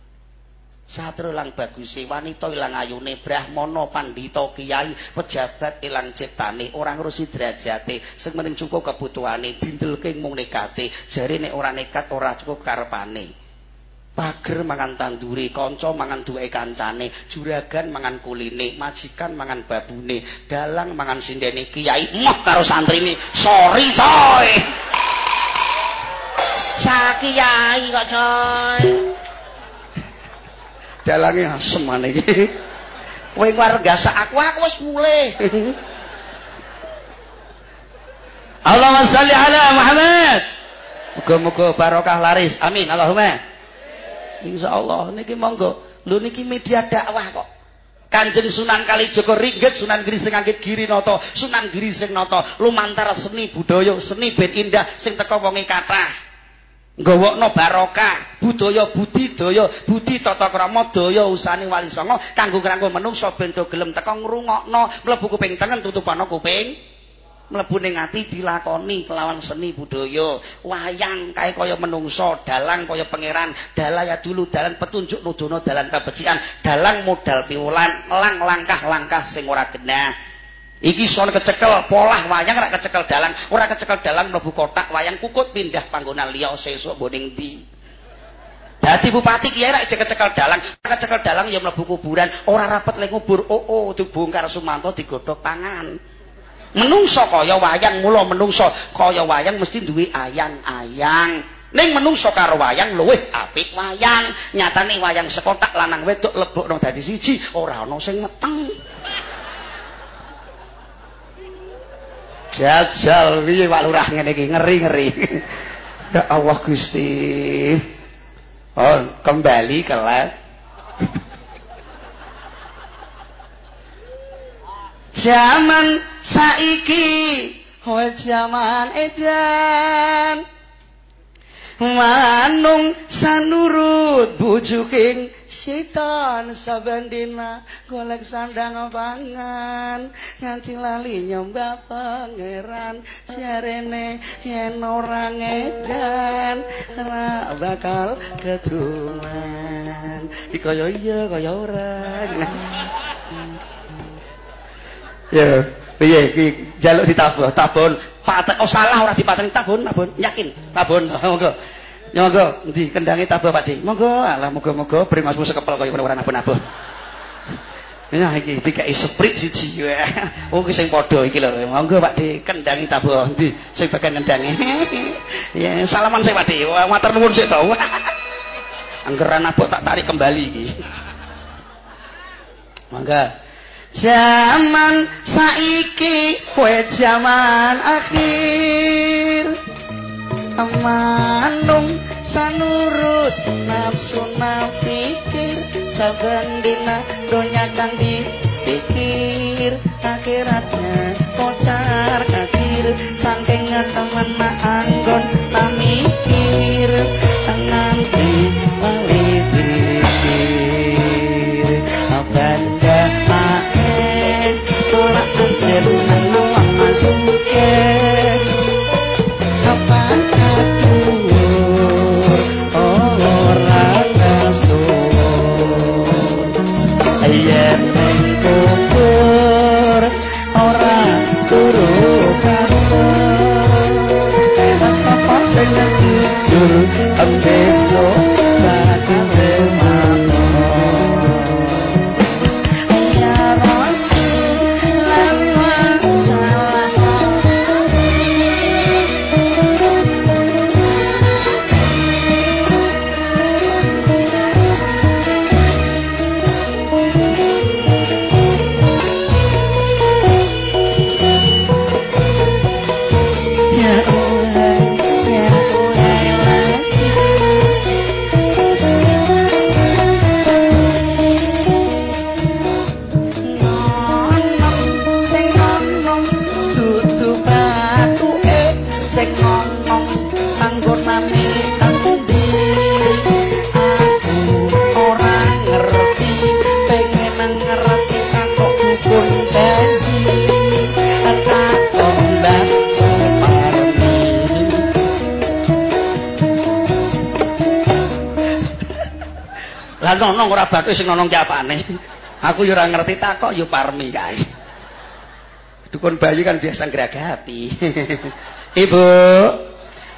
Satru ilang baguse, wanita ilang ayune, brahmana, pandhita, kiai, pejabat ilang ciptane, ora ngurusi derajate, sing meneng cukup kebutuhane, dindelke mung nekate, jare nek ora nekat ora cukup karepane. Pager mangan tanduri kanca mangan duwe kancane juragan mangan kuline majikan mangan babune dalang mangan sindene kiai moh karo santrine sorry coy sakiai kok coy dalange asem maneh iki kowe warga sak aku aku wis mulih Allahumma shalli ala Muhammad Muga-muga barokah laris. Amin. Allahumma. Insyaallah niki monggo. Lho niki media dakwah kok. Kanjeng Sunan Kalijaga ringgit Sunan Giri sing anggit Giri Nata Sunan Giri sing nata lumantar seni budaya seni ben indah sing teka wonge kathah. Nggawakno barokah budaya budidaya budi tata krama daya usane wali songo kanggo ngrangkul menungsa ben gelem teka ngrungokno mlebu kuping tengen tutupana kuping mlebu ning ati dilakoni kelawan seni budaya. Wayang kae kaya menungso dalang kaya pangeran dalaya dulu dalan petunjuk nudono dalan kabecikan dalang modal piwulan lang langkah-langkah sing ora genah. Iki son kecekel polah wayang ora kecekel dalang ora kecekel dalang mlebu kotak wayang kukut pindah panggonan liya sesuk boning ndi? Dadi bupati kiai ora kecekel dalang ora kecekel dalang ya mlebu kuburan ora rapet le ngubur oh oh dibongkar Sumanto digodhog pangan menungso kaya wayang mula menungso. Kaya wayang mesti duwe ayang-ayang. Ning menungso karo wayang luwih apik wayang. Nyatane wayang sekotak lanang wedok lebokno dadi siji ora ana sing meteng. Jajal piye Pak Lurah? Ngene iki ngeri-ngeri. Ya Allah Gusti. Oh kembali ke zaman saiki oh zaman edan. Manung sanurut bujuking setan saben dina golek sandang pangan. Nganti lali nyembah pangeran jarene yen ora ngedan. Ora bakal ketuman iki kaya iya kaya ora ya piye iki jaluk ditabuh tabun paten oh salah ora dipateni tabun tabun yakin tabun monggo monggo ndi kendangi tabuh Pakde monggo alah moga-moga primasmu sekepel kaya ora nabun-nabun Ya iki dikai sprint siji ya. Oh sing padha iki lho. Monggo Pakde kendangi tabuh ndi sing bagian kendangi. ya salaman sik Pakde. Matur nuwun sik to. Anggeran abot tak tarik kembali iki. Mangga. Zaman saiki kowe zaman akhir. Amanung sanurut nafsu napikir saben dina donya kang dipikir akhiratnya kocar kacir saking temen anggon tamikir Amén. Sing nonong ki apane? Aku ya ora ngerti takok ya Parmi kae. Dukun bayi kan biasa ngragapi. Ibu,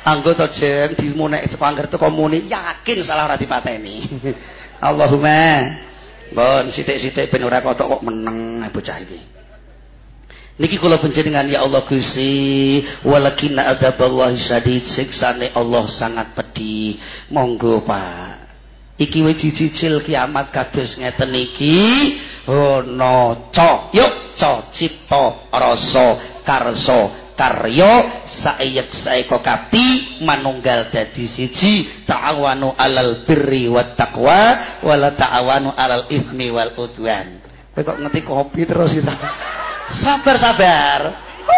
anggota jen dimunek sepangger teko muni yakin salah ora dipateni. Allahumma Bon, sithik-sithik ben ora kotok kok meneng bocah iki. Niki kula panjenengan ya Allah Gusti, walakinna adzaballahi syadid, siksane Allah sangat pedih. Monggo Pak. Iki wis cicil kiamat kados ngeten iki. Ana ca yuk ca cipta rasa karsa karya. Saeyek saeka kapti manunggal dadi siji. Ta'awanu alal birri wat taqwa wala ta'awanu alal ithmi wal udwan. Kowe kok ngerti kopi terus kita sabar sabar.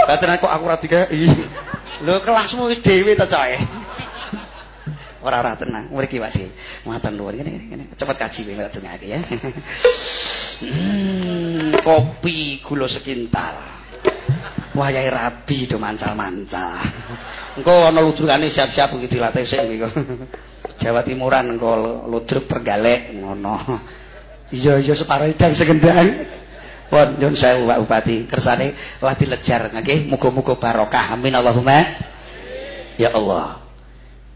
Bateran kok aku ora dikai lho kelasmu dhewe ta coy ora-ora tenang mriki Pak De matur nuwun ngene ngene cepet kaji kowe tak dongake ya hmm, kopi gula sekintal wayahe rabi do mancal-mancal. Engko ana ludrukane siap-siap iki dilatih sik. Jawa Timuran engko ludruk tergalek ngono. Iya iya separo idang segendang. Pun nyun sewu Pak Bupati, kersane lati lejar nggih, muga-muga barokah. Amin Allahumma. Ya Allah.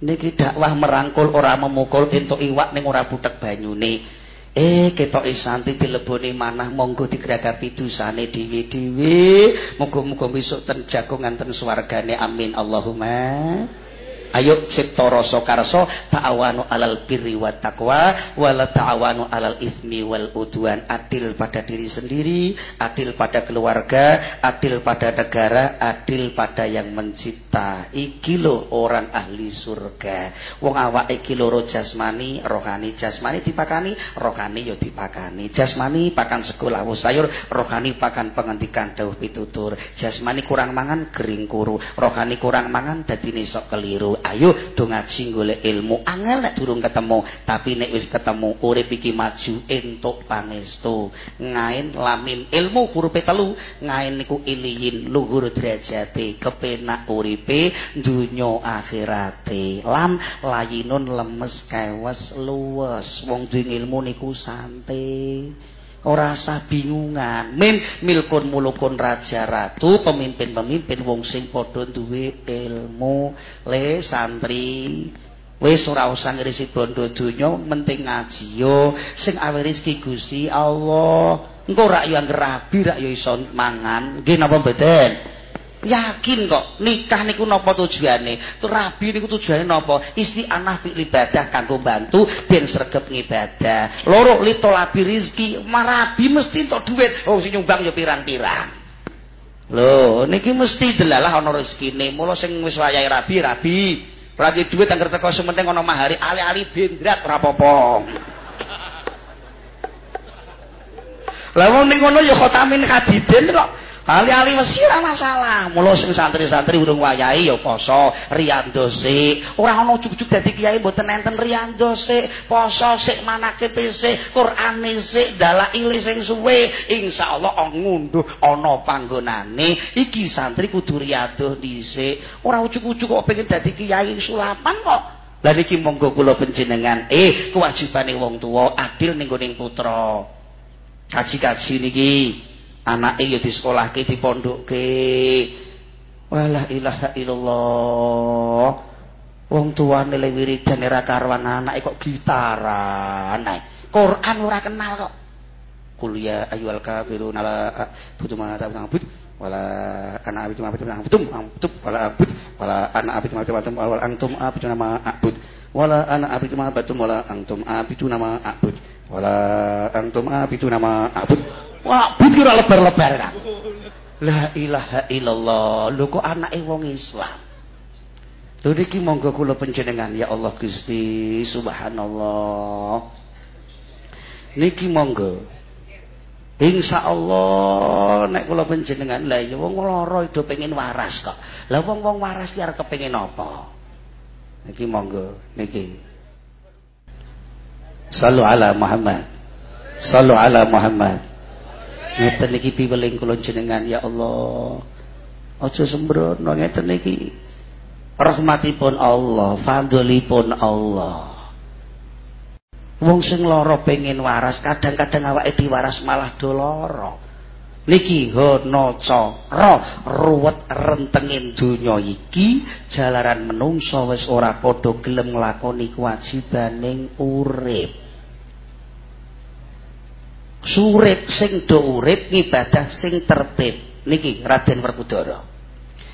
Niki dakwah merangkul ora memukul entuk iwak ning ora butek banyune. Eh ketok isanti dileboni manah monggo digragapi dosane dhewe-dhewe. Muga-muga besok ten jagongan ten swargane. Amin Allahumma. Ayo cipta rasa karsa ta'awanu alal birri wat taqwa wala ta'awanu alal ithmi wal udwan. Adil pada diri sendiri, adil pada keluarga, adil pada negara, adil pada yang mencipta. Iki lo orang ahli surga. Wong awak iki loro jasmani, rohani. Jasmani dipakani, rohani yo dipakani. Jasmani pakan sekolah sayur, rohani pakan penghentikan dawuh pitutur. Jasmani kurang mangan gering kuru, rohani kurang mangan dadi sok keliru ayo do ngaji golek ilmu. Angel nek durung ketemu tapi nek wis ketemu urip iki maju entuk pangestu. Ngain lamin ilmu hurufe telu. Ngain niku iliyin luhur derajate kepenak uripe dunya akhirate. Lam layinun lemes kewes luwes. Wong duwe ilmu niku santai ora bingungan. Mim milkun mulukun raja ratu pemimpin-pemimpin wong sing padha duwe ilmu. Le santri. Wis ora usah ngrisi bondo donya penting ngaji yo. Sing awe rezeki Gusti Allah. Engko rak yo rabi rak yo iso mangan. Nggih napa mboten yakin kok nikah niku napa tujuane? Rabi niku tujuane napa? Isi anak fi ibadah kanggo bantu ben sregep ngibadah. Loro lito labi rezeki marabi mesti entuk duit. Oh sing nyumbang ya pirang-pirang. Lho niki mesti delalah ana rezekine. Mula sing wis wayahe rabi rabi. Ora duit angger teko sementing ana mahari. Ali-ali bendrat ora apa-apa. Lah wong ning ngono ya khotamin kadiden kok Ali-ali wis ora masalah. Mula sing santri-santri urung wayahe ya poso, riyando sik. Ora ana ujug-ujug dadi kiai mboten enten riyando sik, poso sik manake sik, Qur'ane sik, dalaile sing suwe. Insyaallah ngunduh ana panggonane. Iki santri kudu riyando dhisik. Ora ujug-ujug kok pengen dadi kiai sulapan kok. Lah niki monggo kula panjenengan eh kewajibane wong tuwa adil ning putra. Kaji-kaji niki anake ya disekolahke dipondokke wala ilaha illallah. Wong tuane le wiridan ora karuan anake kok gitaran ae. Quran ora kenal kok. Kuliah ayyuhal kafirun ala butuh ma ta'bud wala ana abidu ma ta'bud butum butum wala abud. Wala ana abidu ma ta'bud wala antum nama abud. Wala ana abidu ma ta'bud wala antum abidu nama abud. Wala antum abidu nama abud Wah, pikir lebar-lebar kan. La ilaha illallah. Lho kok anake wong Islam. Lho niki monggo kula panjenengan ya Allah Gusti, subhanallah. Niki monggo. Insya Allah nek kula panjenengan lah ya wong lara do pengen waras kok. Lah wong-wong waras ki arep kepengin apa? Niki monggo niki. Sallu ala Muhammad. Sallu ala Muhammad. Ngeten iki piweling kula jenengan ya Allah. Aja sembrono ngeten iki rahmatipun Allah fadlipun Allah. Wong sing lara pengen waras kadang-kadang awake diwaras malah do lara. Niki hono cara ruwet rentengin donya iki jalaran menungso wis ora padha gelem nglakoni kewajibaning urip surip sing do urip ngibadah sing tertib. Niki Raden Werkudara.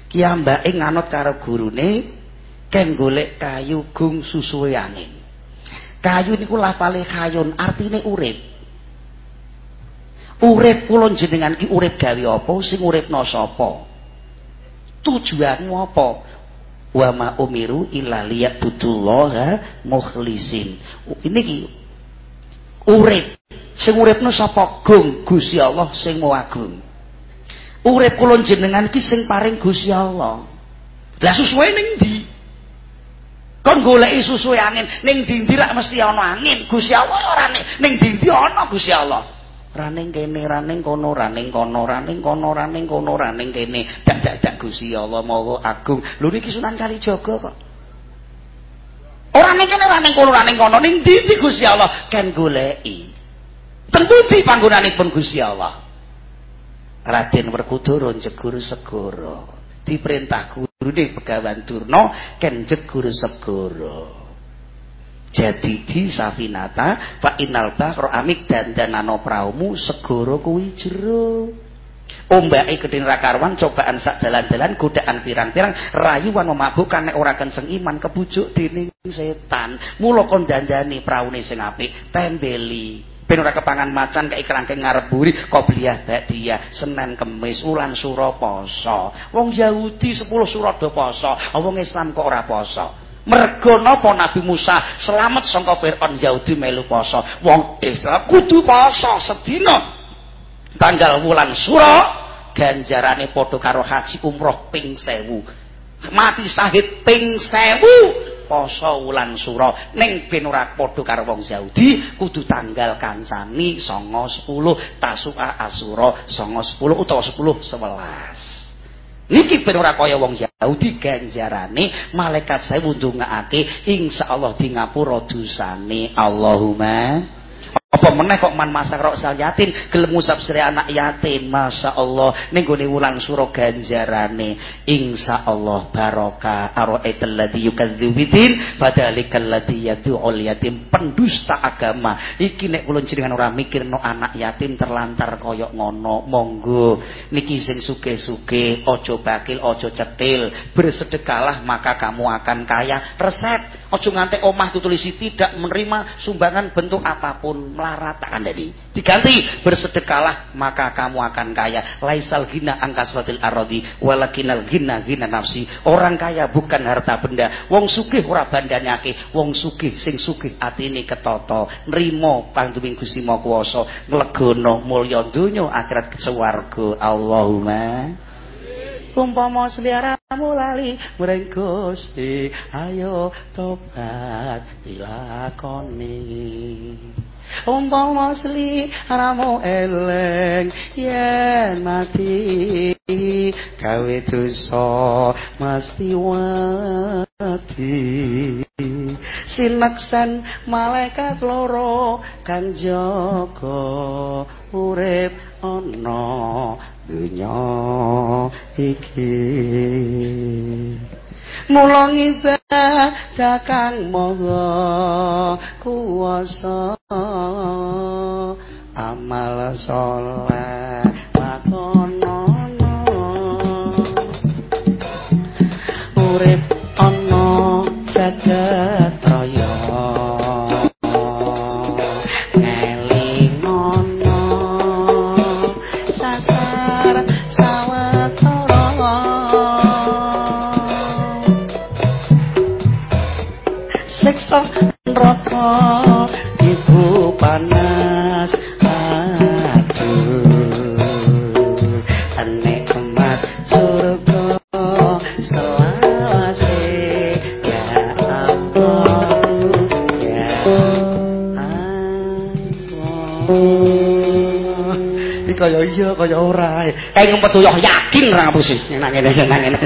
Kiambake nganut karo gurune ken golek kayu gung susuwe angin. Kayu niku lafale khayun artine urip. Urip kula jenengan ki urip gawe apa sing uripno sapa? Tujuanmu apa? Wa ma umiru illa liya'budullaha mukhlisin. Ini ki urip sing uripno sapa? Gung Gusti Allah sing agung. Urip kula jenengan ki sing paring Gusti Allah. Lah susuwe ning ndi? Kon goleki susuwe angin. Ning ndi rak mesti ana angin? Gusti Allah ora ning. Ning ndi ana Gusti Allah? Raning kene raning kono raning kono raning kono raning kono raning kene. Dak dak dak Gusti Allah maha agung. Lho niki Sunan Kalijaga kok ora ning kene raning kono raning kono. Ning ndi Gusti Allah? Kan goleki tentu di panggonanipun Gusti Allah. Raden Werkudara jegur segara diperintah gurune Begawan Durna ken jegur segara jadi di safinata fa innal bahra amik dandanano praumu segara kuwi jero. Ombake gedhe rakarwan cobaan sak dalan-dalan godaan pirang-pirang rayuan memabukkan nek ora kenceng iman kebujuk dening setan. Mula kon dandani praune sing apik tembeli ben ora kepangan macan kaya kerangkeng ngarep buri qobliyah ba'diyah Senin Kemis wulan sura poso. Wong Yahudi 10 surat do poso wong Islam kok ora poso? Mergo napa Nabi Musa? Selamat saka Firaun Yahudi melu poso. Wong Islam kudu poso sedina. Tanggal wulan sura ganjarane padha karo haji umroh ping 1000 mati syahid ping 1000 poso wulan sura. Ning ben ora padha karo wong Yahudi kudu tanggal kancani 9 10 Tasu'a Asura 9 10 utawa 10 11 niki ben ora kaya wong Yahudi ganjarane malaikat saya ndongaake insyaallah di ngapura dosane Allahumma apa meneh kok man masak rok sal yatim? Gelem ngusap sire anak yatim. Masya Allah. Ning gone wulan sura ganjarane insyaallah barokah. Ara'aital ladzi yukadzibu bidin fadzalikal ladzi yad'ul yatim. Pendusta agama. Iki nek kula jenengan ora mikir no anak yatim terlantar kaya ngono. Monggo. Niki sing suge-suge aja bakil aja cetil. Bersedekahlah maka kamu akan kaya. Resep. Aja ngantek omah tutulisi tidak menerima sumbangan bentuk apa pun melarat tak kandani diganti bersedekahlah maka kamu akan kaya. Laisal gina angkaswatil arodi walakinal gina gina nafsi. Orang kaya bukan harta benda. Wong sugih ora bandanyake wong sugih sing sugih atine ketoto. Nrimo panduwing Gusti Maha Kuwasa nglegono mulya donya akhirat swarga. Allahumma umpama seliramu lali mring Gusti ayo tobat dilakoni. Umpama seliramu eleng yen mati gawe dosa mesti wati sineksan malaikat loro kan jaga urip ana dunya iki. Mula ngibadah kang maha kuwasa amal saleh ibu panas aduh. Ane emat surga selawase ya Allah ya Allah. Iki kaya iya kaya ora kae ngumpet yo yakin ra ngapusi nang ngene nang ngene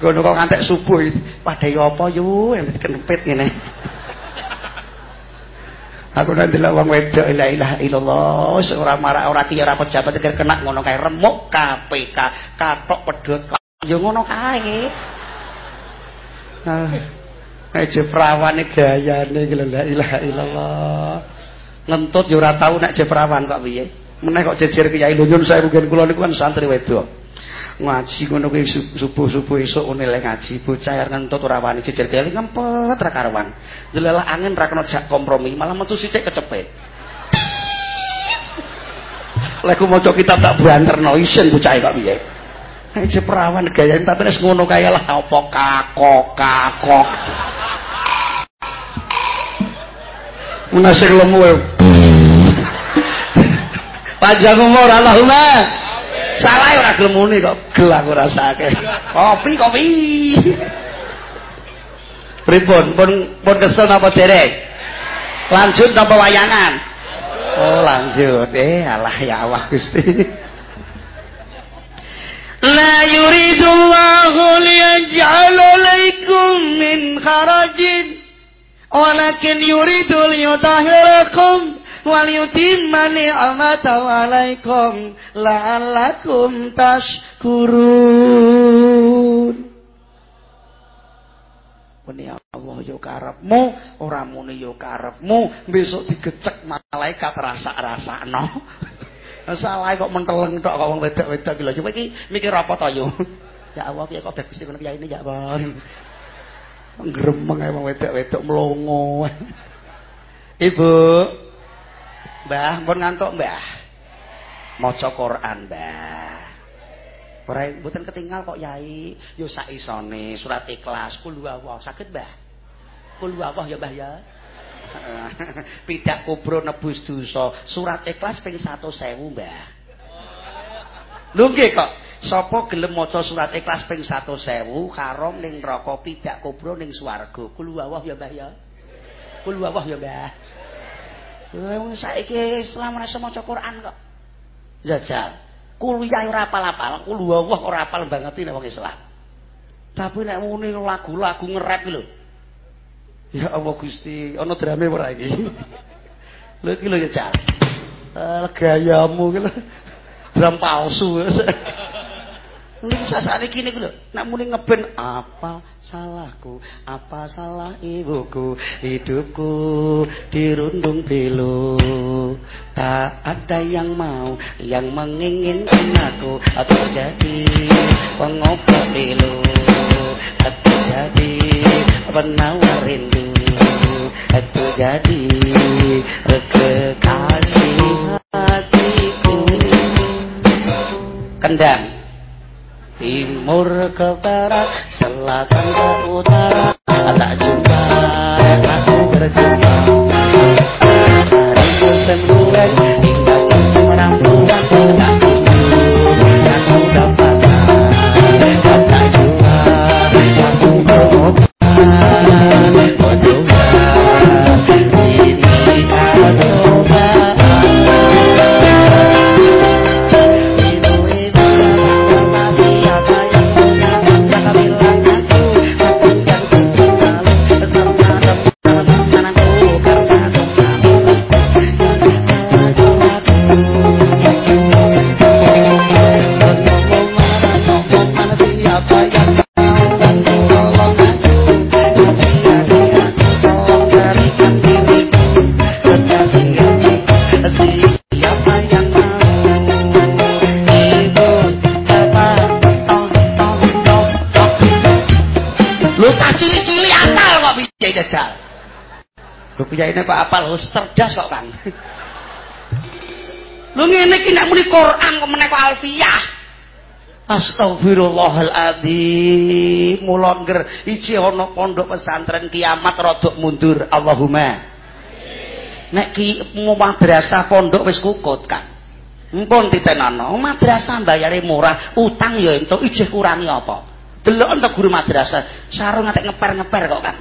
Ngono kok ngantek subuh iki. Padhe apa yo kenepit ngene. Aku nang delok wong wedok la ilaha illallah wis ora marak ora kiye ora pejabat kira kena ngono kae remuk KPK katok pedhot yo ngono kae. Ah. Aja prawane gayane iki la ilaha illallah. Ngentut yo ora tau nek jeperawan kok piye. Meneh kok jejer kiai lho nyun saya mungkin kula niku kan santri wedok. Ngaji ngono kuwi subuh-subuh esuk le ngaji bocah ngentut ora wani jejer dhewe ngempet ra karuan. Ndelela angin ra kena jak kompromi malah metu sithik kecepet. Lek maca kitab tak banterno isen bocah kok piye? Aja perawan gaya tapi nek ngono kaya lah apa kakok kakok Munasir lemu Panjang umur Allahumma Salah ora gelem muni kok gel aku rasake. Kopi kopi. Pripun? Pun pun kesel apa derek? lanjut napa wayangan oh lanjut eh alah ya Allah Gusti La yuridullahu liyaj'al alaikum min kharajin walakin yuridul yutahhirakum wal yutimma ni'matahu alaikum la'allakum tashkurun Muni Allah yo karepmu, ora muni yo karepmu, besok digecek malaikat rasa-rasakno. Salah kok menteleng tok kok wong wedok-wedok iki lho. Coba iki mikir apa to yo? Ya Allah ki kok bagus ngono ini ya, Bang. Ngremeng ae wong wedok-wedok mlongo. Ibu. Mbah, pun ngantuk, Mbah. Maca Quran, Mbah. Ora mboten ketinggal kok Yai. Yo sak isone surat Ikhlas kul huwallah. Saged, Mbah? Kul huwallah ya, Mbah ya. Pidak kubro nebus dosa. Surat Ikhlas ping 100.000, Mbah. Lho nggih kok. Sapa gelem maca surat Ikhlas ping 100.000 karom ning neraka pidak kubro ning swarga. Kul huwallah ya, Mbah ya. Kul huwallah ya, Mbah. Wong saiki Islam ora maca Quran kok. Jajal. kuliah ora apal-apal, wah ora apal banget nek wong Islam. Tapi nek muni lagu-lagu ngerep lho. Ya Allah Gusti, ana drame ora iki? Lho iki lho Cak. Eh gayamu iki lho. Dram palsu. Ning sasane kene ku lho, nek muni ngeben apa salahku, apa salah ibuku, hidupku dirundung pilu. Tak ada yang mau, yang menginginkan aku. Atau jadi pengobat pilu, atau jadi penawar rindu, atau jadi kekasih hatiku. Kendang timur ke barat selatan ke utara. Tak jumpa aku berjumpa jajal. Lho piyaine kok apal wis cerdas kok, Kang. Lho ngene iki nek muni Quran kok meneh kok alfiyah. Astagfirullahaladzim Mula ngger Iji ana pondok pesantren kiamat Rodok mundur. Allahumma. Nek ki madrasah pondok wis kukut kan Mpun titenana Madrasah bayare murah Utang ya entuk ijih kurangi apa? Delok entuk guru madrasah. Sarung ngantek ngeper-ngeper kok kan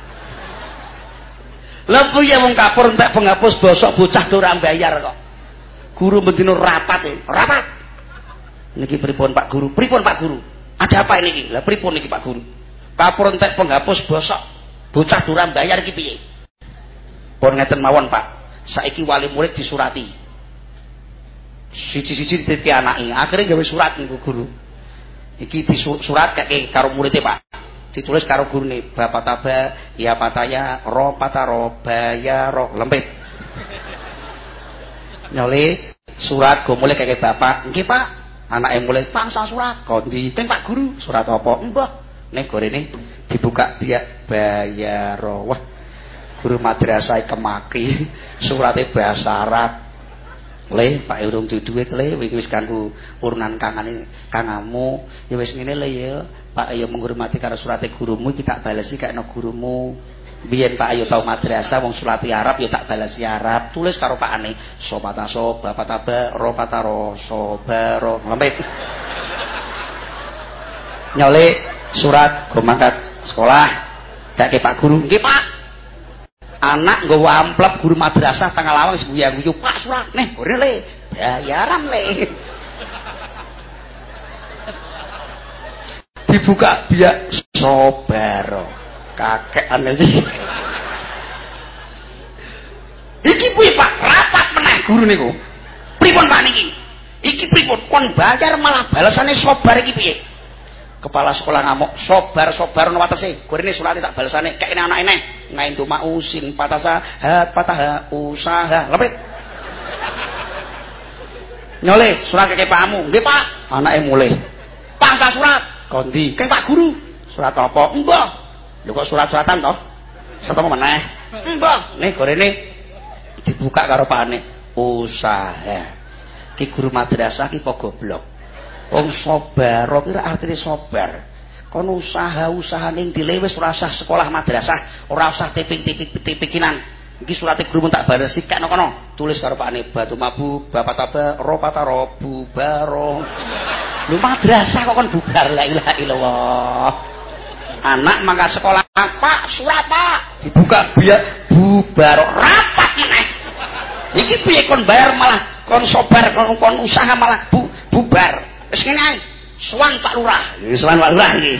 Lha piye wong kapur entek penghapus bosok bocah ora bayar kok. Guru bendino rapat e, rapat. Niki pripun Pak Guru? Pripun Pak Guru? Ada apa ini? Lah pripun niki Pak Guru? Kapur entek penghapus bosok bocah ora bayar iki piye? Pun ngeten mawon Pak. Saiki wali murid disurati. Siji-siji dititiki anake, akhirnya gawe surat niku guru. Iki disurat kake karo muridnya Pak. Ditulis karo gurune bapak taba ya pataya ro pataro baya ro. Lempit. Nyoli surat go mulai kayak bapak. Nggih pak. Anak yang mulai pangsa surat. Kondi ping pak guru? Surat apa? Mbah. Nih gore ini dibuka dia bayaro wah guru madrasah kemaki. Suratnya bahasa Arab le pak urung duit le wis kanggo urunan kangane kangamu ya wis ngene le ya Pak ayo menghormati karo surate gurumu iki tak balesi kaya gurumu. Biyen Pak ayo tau madrasah wong surati Arab ya tak balesi Arab. Tulis karo Pak Ane, sopata so bapataba ro pataro sobaro lempit. Nyole surat go mangkat sekolah. Dak Pak guru, nggih Pak. Anak nggawa amplop guru madrasah tengah lawang sembuya-guyu Pak surat nih gorene le. Bayaran le. Dibuka biar sobaro kakek aneh iki piye Pak rapat meneh guru niku. Pripun Pak niki? Iki pripun? Kon bayar malah balasane sobar iki piye kepala sekolah ngamuk sobar sobar no watese gorene sulate tak balasane kayak ini anak ini ngain tu mausin patasa hat patah usaha. Lepit. Nyole surat ke pamu nggih Pak. Anake mulai pangsa surat. Kondi. Ke Pak guru. Surat apa? Mbah. Lho kok surat-suratan toh? Setemu meneh? Mbah. Nih gorene. Dibuka karo pakane usaha. Ki guru madrasah ki kok goblok Wong sabar, kira artine sabar. Kon usaha-usaha ning dilewes ora usah sekolah madrasah, ora usah tipik-tipik-tipikinan. Iki surate guru tak balesi kekno kono. Tulis karo Pakne Batu Mabu, Bapak Taba, Ropata Robu Baro. Lu madrasah kok kon bubar la ilaha illallah. Anak mangga sekolah Pak, surat Pak. Dibuka biar bubar rapat meneh. Iki piye kon bayar malah kon sobar kon, kon usaha malah bu, bubar. Wis kene ae. Suwan Pak Lurah. Suwan Pak Lurah iki.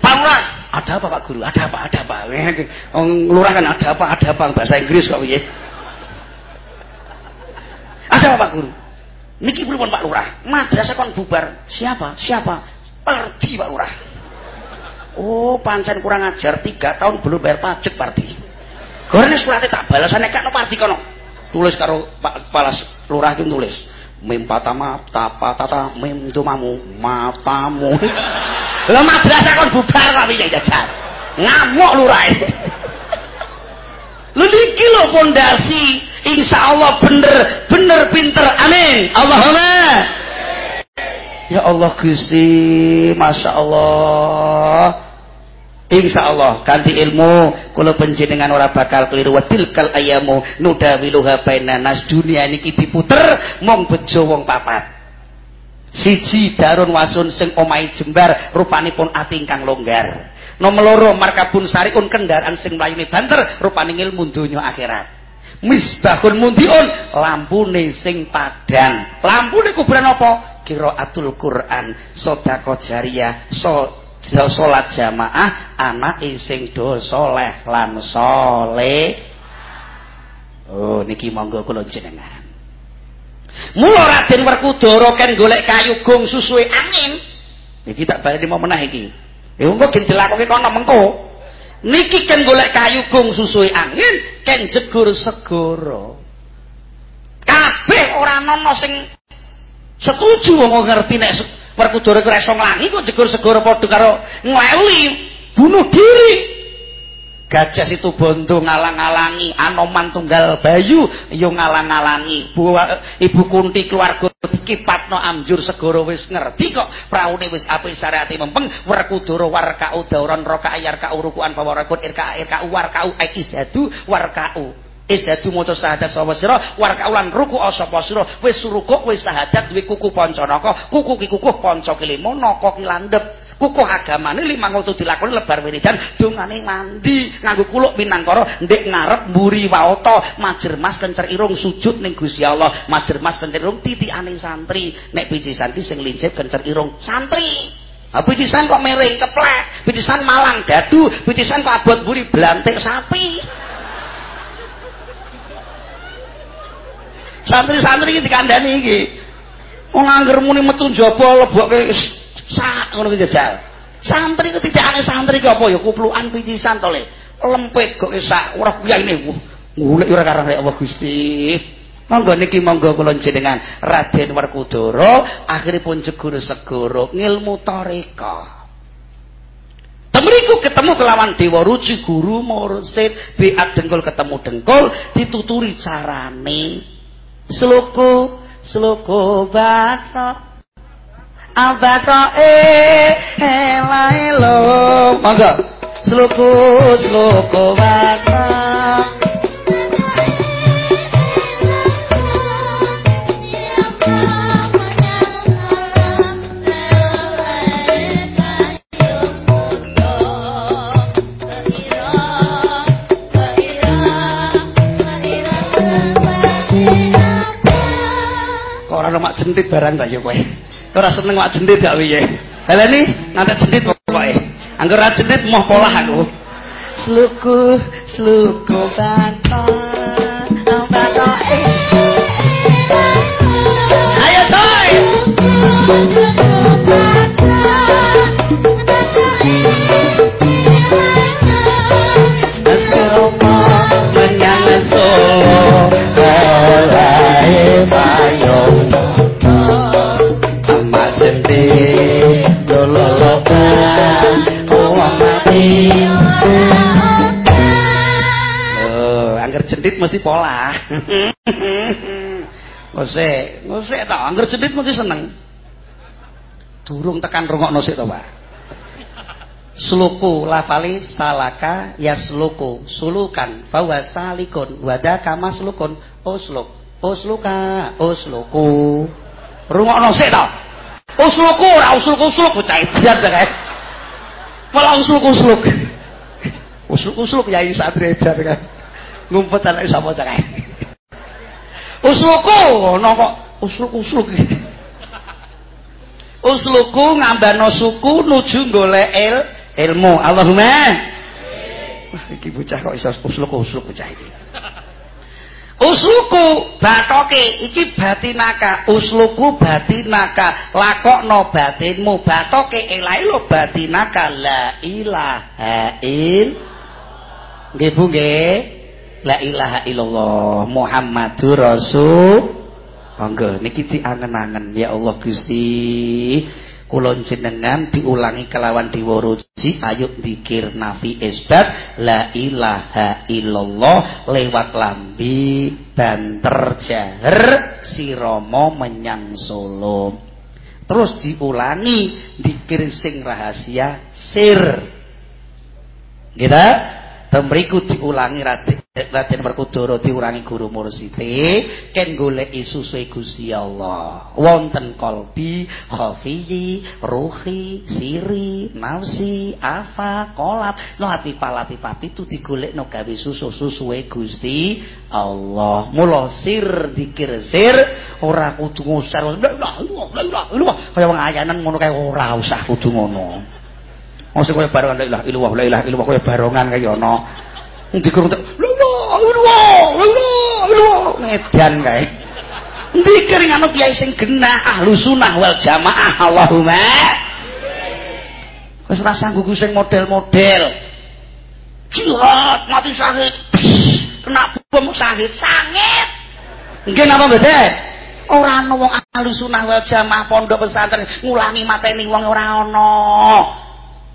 Pak Lurah, ada apa Pak Guru? Ada apa? Ada apa? Wong lurah kan ada apa? Ada apa bahasa Inggris kok piye? Ada apa Pak Guru? Niki pripun Pak Lurah? Madrasah kon bubar. Siapa? Siapa? Parti Pak Lurah. Oh, pancen kurang ajar 3 tahun belum bayar pajak Parti. Gorene surate tak balasane kak no Parti kono. Tulis karo Pak Kepala Lurah iki tulis. Mim patama tapa tata mim dumamu matamu. Lho madrasah kon bubar kok piye jajal ngamuk lurae lho iki lho pondasi insyaallah bener bener pinter. Amin. Allahumma. Ya Allah Gusti Masya Allah Insya Allah ganti ilmu kalau penjenengan ora bakal keliru. Wadil kal ayamu nudawiluha nas. Dunia niki diputer mong bejo wong papat. Siji darun wasun sing omai jembar rupanipun ati ingkang longgar. Nomor loro markabun sari kun kendaraan sing mlayune banter rupane ilmu donya akhirat. Misbahun mundiun lampune sing padang. Lampune kuburan apa? Qiraatul Quran sedekah jariyah so salat jamaah anak sing do saleh lan saleh oh niki monggo kula jenengan. Mula Raden Werkudara ken golek kayu gong susue angin. Iki tak baleni mau menah iki. Ya engko gen dilakoke kono mengko. Niki ken golek kayu gong susue angin ken jegur segara. Kabeh ora ana sing setuju wong ngerti nek Werkudara kira iso nglangi kok jegur segara padha karo ngleli bunuh diri. Gajah situ bondo ngalang-alangi, Anoman tunggal bayu yo ngalang-alangi. Ibu Kunti keluarga dikipatno amjur segara wis ngerti kok praune wis apik syariate mempeng Werkudara warkau dauran roka ayar ka urukuan pawarakun irka irka warkau aikisadu warkau Isadu maca syahadat sapa sira? Warkaulan ruku sapa sira? Wis ruku wis syahadat duwe kuku pancanaka. Kuku ki kuku panca kelima naka ki landhep. Kukuh agamane limang wektu dilakoni lebar wiridan. Dongane mandi nganggo kuluk pinangkara ndek ngarep mburi waoto. Majermas kencer irung sujud ning Gusti Allah. Majermas kencer irung titikane santri. Nek picisan ki sing lincip kencer irung santri. Ha picisan kok mereng keplek, picisan malang dadu, picisan kok abot mburi blantik sapi. Santri-santri iki dikandani iki. Wong angger muni metu njaba lebokke sak ngono jajal. Santri ku tidakane santri ki apa ya? Kuplukan picisan to le. Lempit kok sak ora kuyane ngulik ora karo Allah Gusti. Monggo niki monggo kula jenengan Raden Werkudara akhiripun jegur segara ngilmu tareka Temeriku ketemu kelawan Dewa Ruci guru mursid biat dengkul ketemu dengkul dituturi carane sluku sluku bato. Abato e e lai lo. Monggo sluku sluku bato. Mak jentit barang ta ya kowe. Ora seneng mak jentit gak piye. Baleni ngantek jentit pokoke. Angger ra jentit moh polah aku. Sluku, sluku batok. Ayo coy. Mesti pola. Ngosek, ngosek ta, angger jendit mesti seneng. Durung tekan rungokno sik to, Pak. Sluku lafali salaka yasluku sulukan fawa salikun. Wada kama slukun usluk usluka usluku rungokno sik to usluku ora usluku usluk bocah ibian ta kae malah usluk usluk usluk usluk yai satria ibian kan ngumpet anak sapa cah? Usluku ngono kok usluk-usluk usluku ngambano suku nuju golek il ilmu. Allahumma. Wah iki bocah kok iso usluk-usluk bocah iki. Usluku batoke iki batinaka usluku batinaka lakokno batinmu. Batoke elai lo batinaka la ilaha il nggih Bu nggih La ilaha illallah Muhammadur Rasul. Monggo niki diangen-angen ya Allah Gusti. Kula jenengan diulangi kelawan diworoji ayo dikir nafi isbat la ilaha illallah lewat lambi banter jaher siromo menyang Solo. Terus diulangi dikir sing rahasia sir. Kita temriku diulangi Raden Werkudara diurangi guru mursite ken goleki susue Gusti Allah. Wonten kolbi khafiyi ruhi siri nafsi afa kolab. Lati palati papi itu digolekno gawe susu susue Gusti Allah. Mula sir dikir sir ora kudu ngusar. Kaya wong ayanan ngono kae ora usah kudu ngono Mosok kowe barengan la ilaha illallah la ilaha illallah kowe barengan kaya ana dikurung ngedan kae. Dikir ngono kiai sing genah ahlu sunnah wal jamaah Allahumma. Wis ora sanggup sing model-model. Jihad mati syahid. Kena bom syahid sangit. Nggih napa mboten ora ana wong ahlu sunnah wal jamaah pondok pesantren ngulangi mateni wong ora ana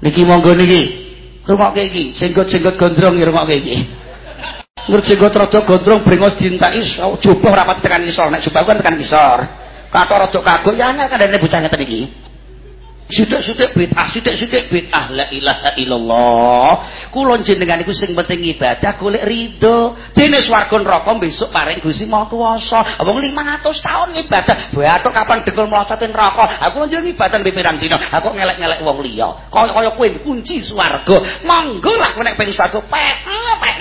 niki monggo niki. Rungokke iki jenggot-jenggot gondrong rungokke iki. Ngerjenggot rada gondrong brengos dintai jubah rapat tekan isor nek jubah kan tekan isor katok rada kagok ya ana kandhane bocah ngeten iki Sithik-sithik bid'ah, sithik-sithik bid'ah la ilaha illallah. Kula jenengan iku sing penting ibadah golek ridho. Dene swarga neraka besok paring Gusti Maha Kuwasa. Wong 500 tahun ibadah, bathuk kapan dengkul mlocotin neraka. Aku njenengan ibadah mbek pirang dina. Aku ngelek-ngelek wong liya. Kaya-kaya kowe kunci swarga. Monggo lah nek pengen swarga pek pek.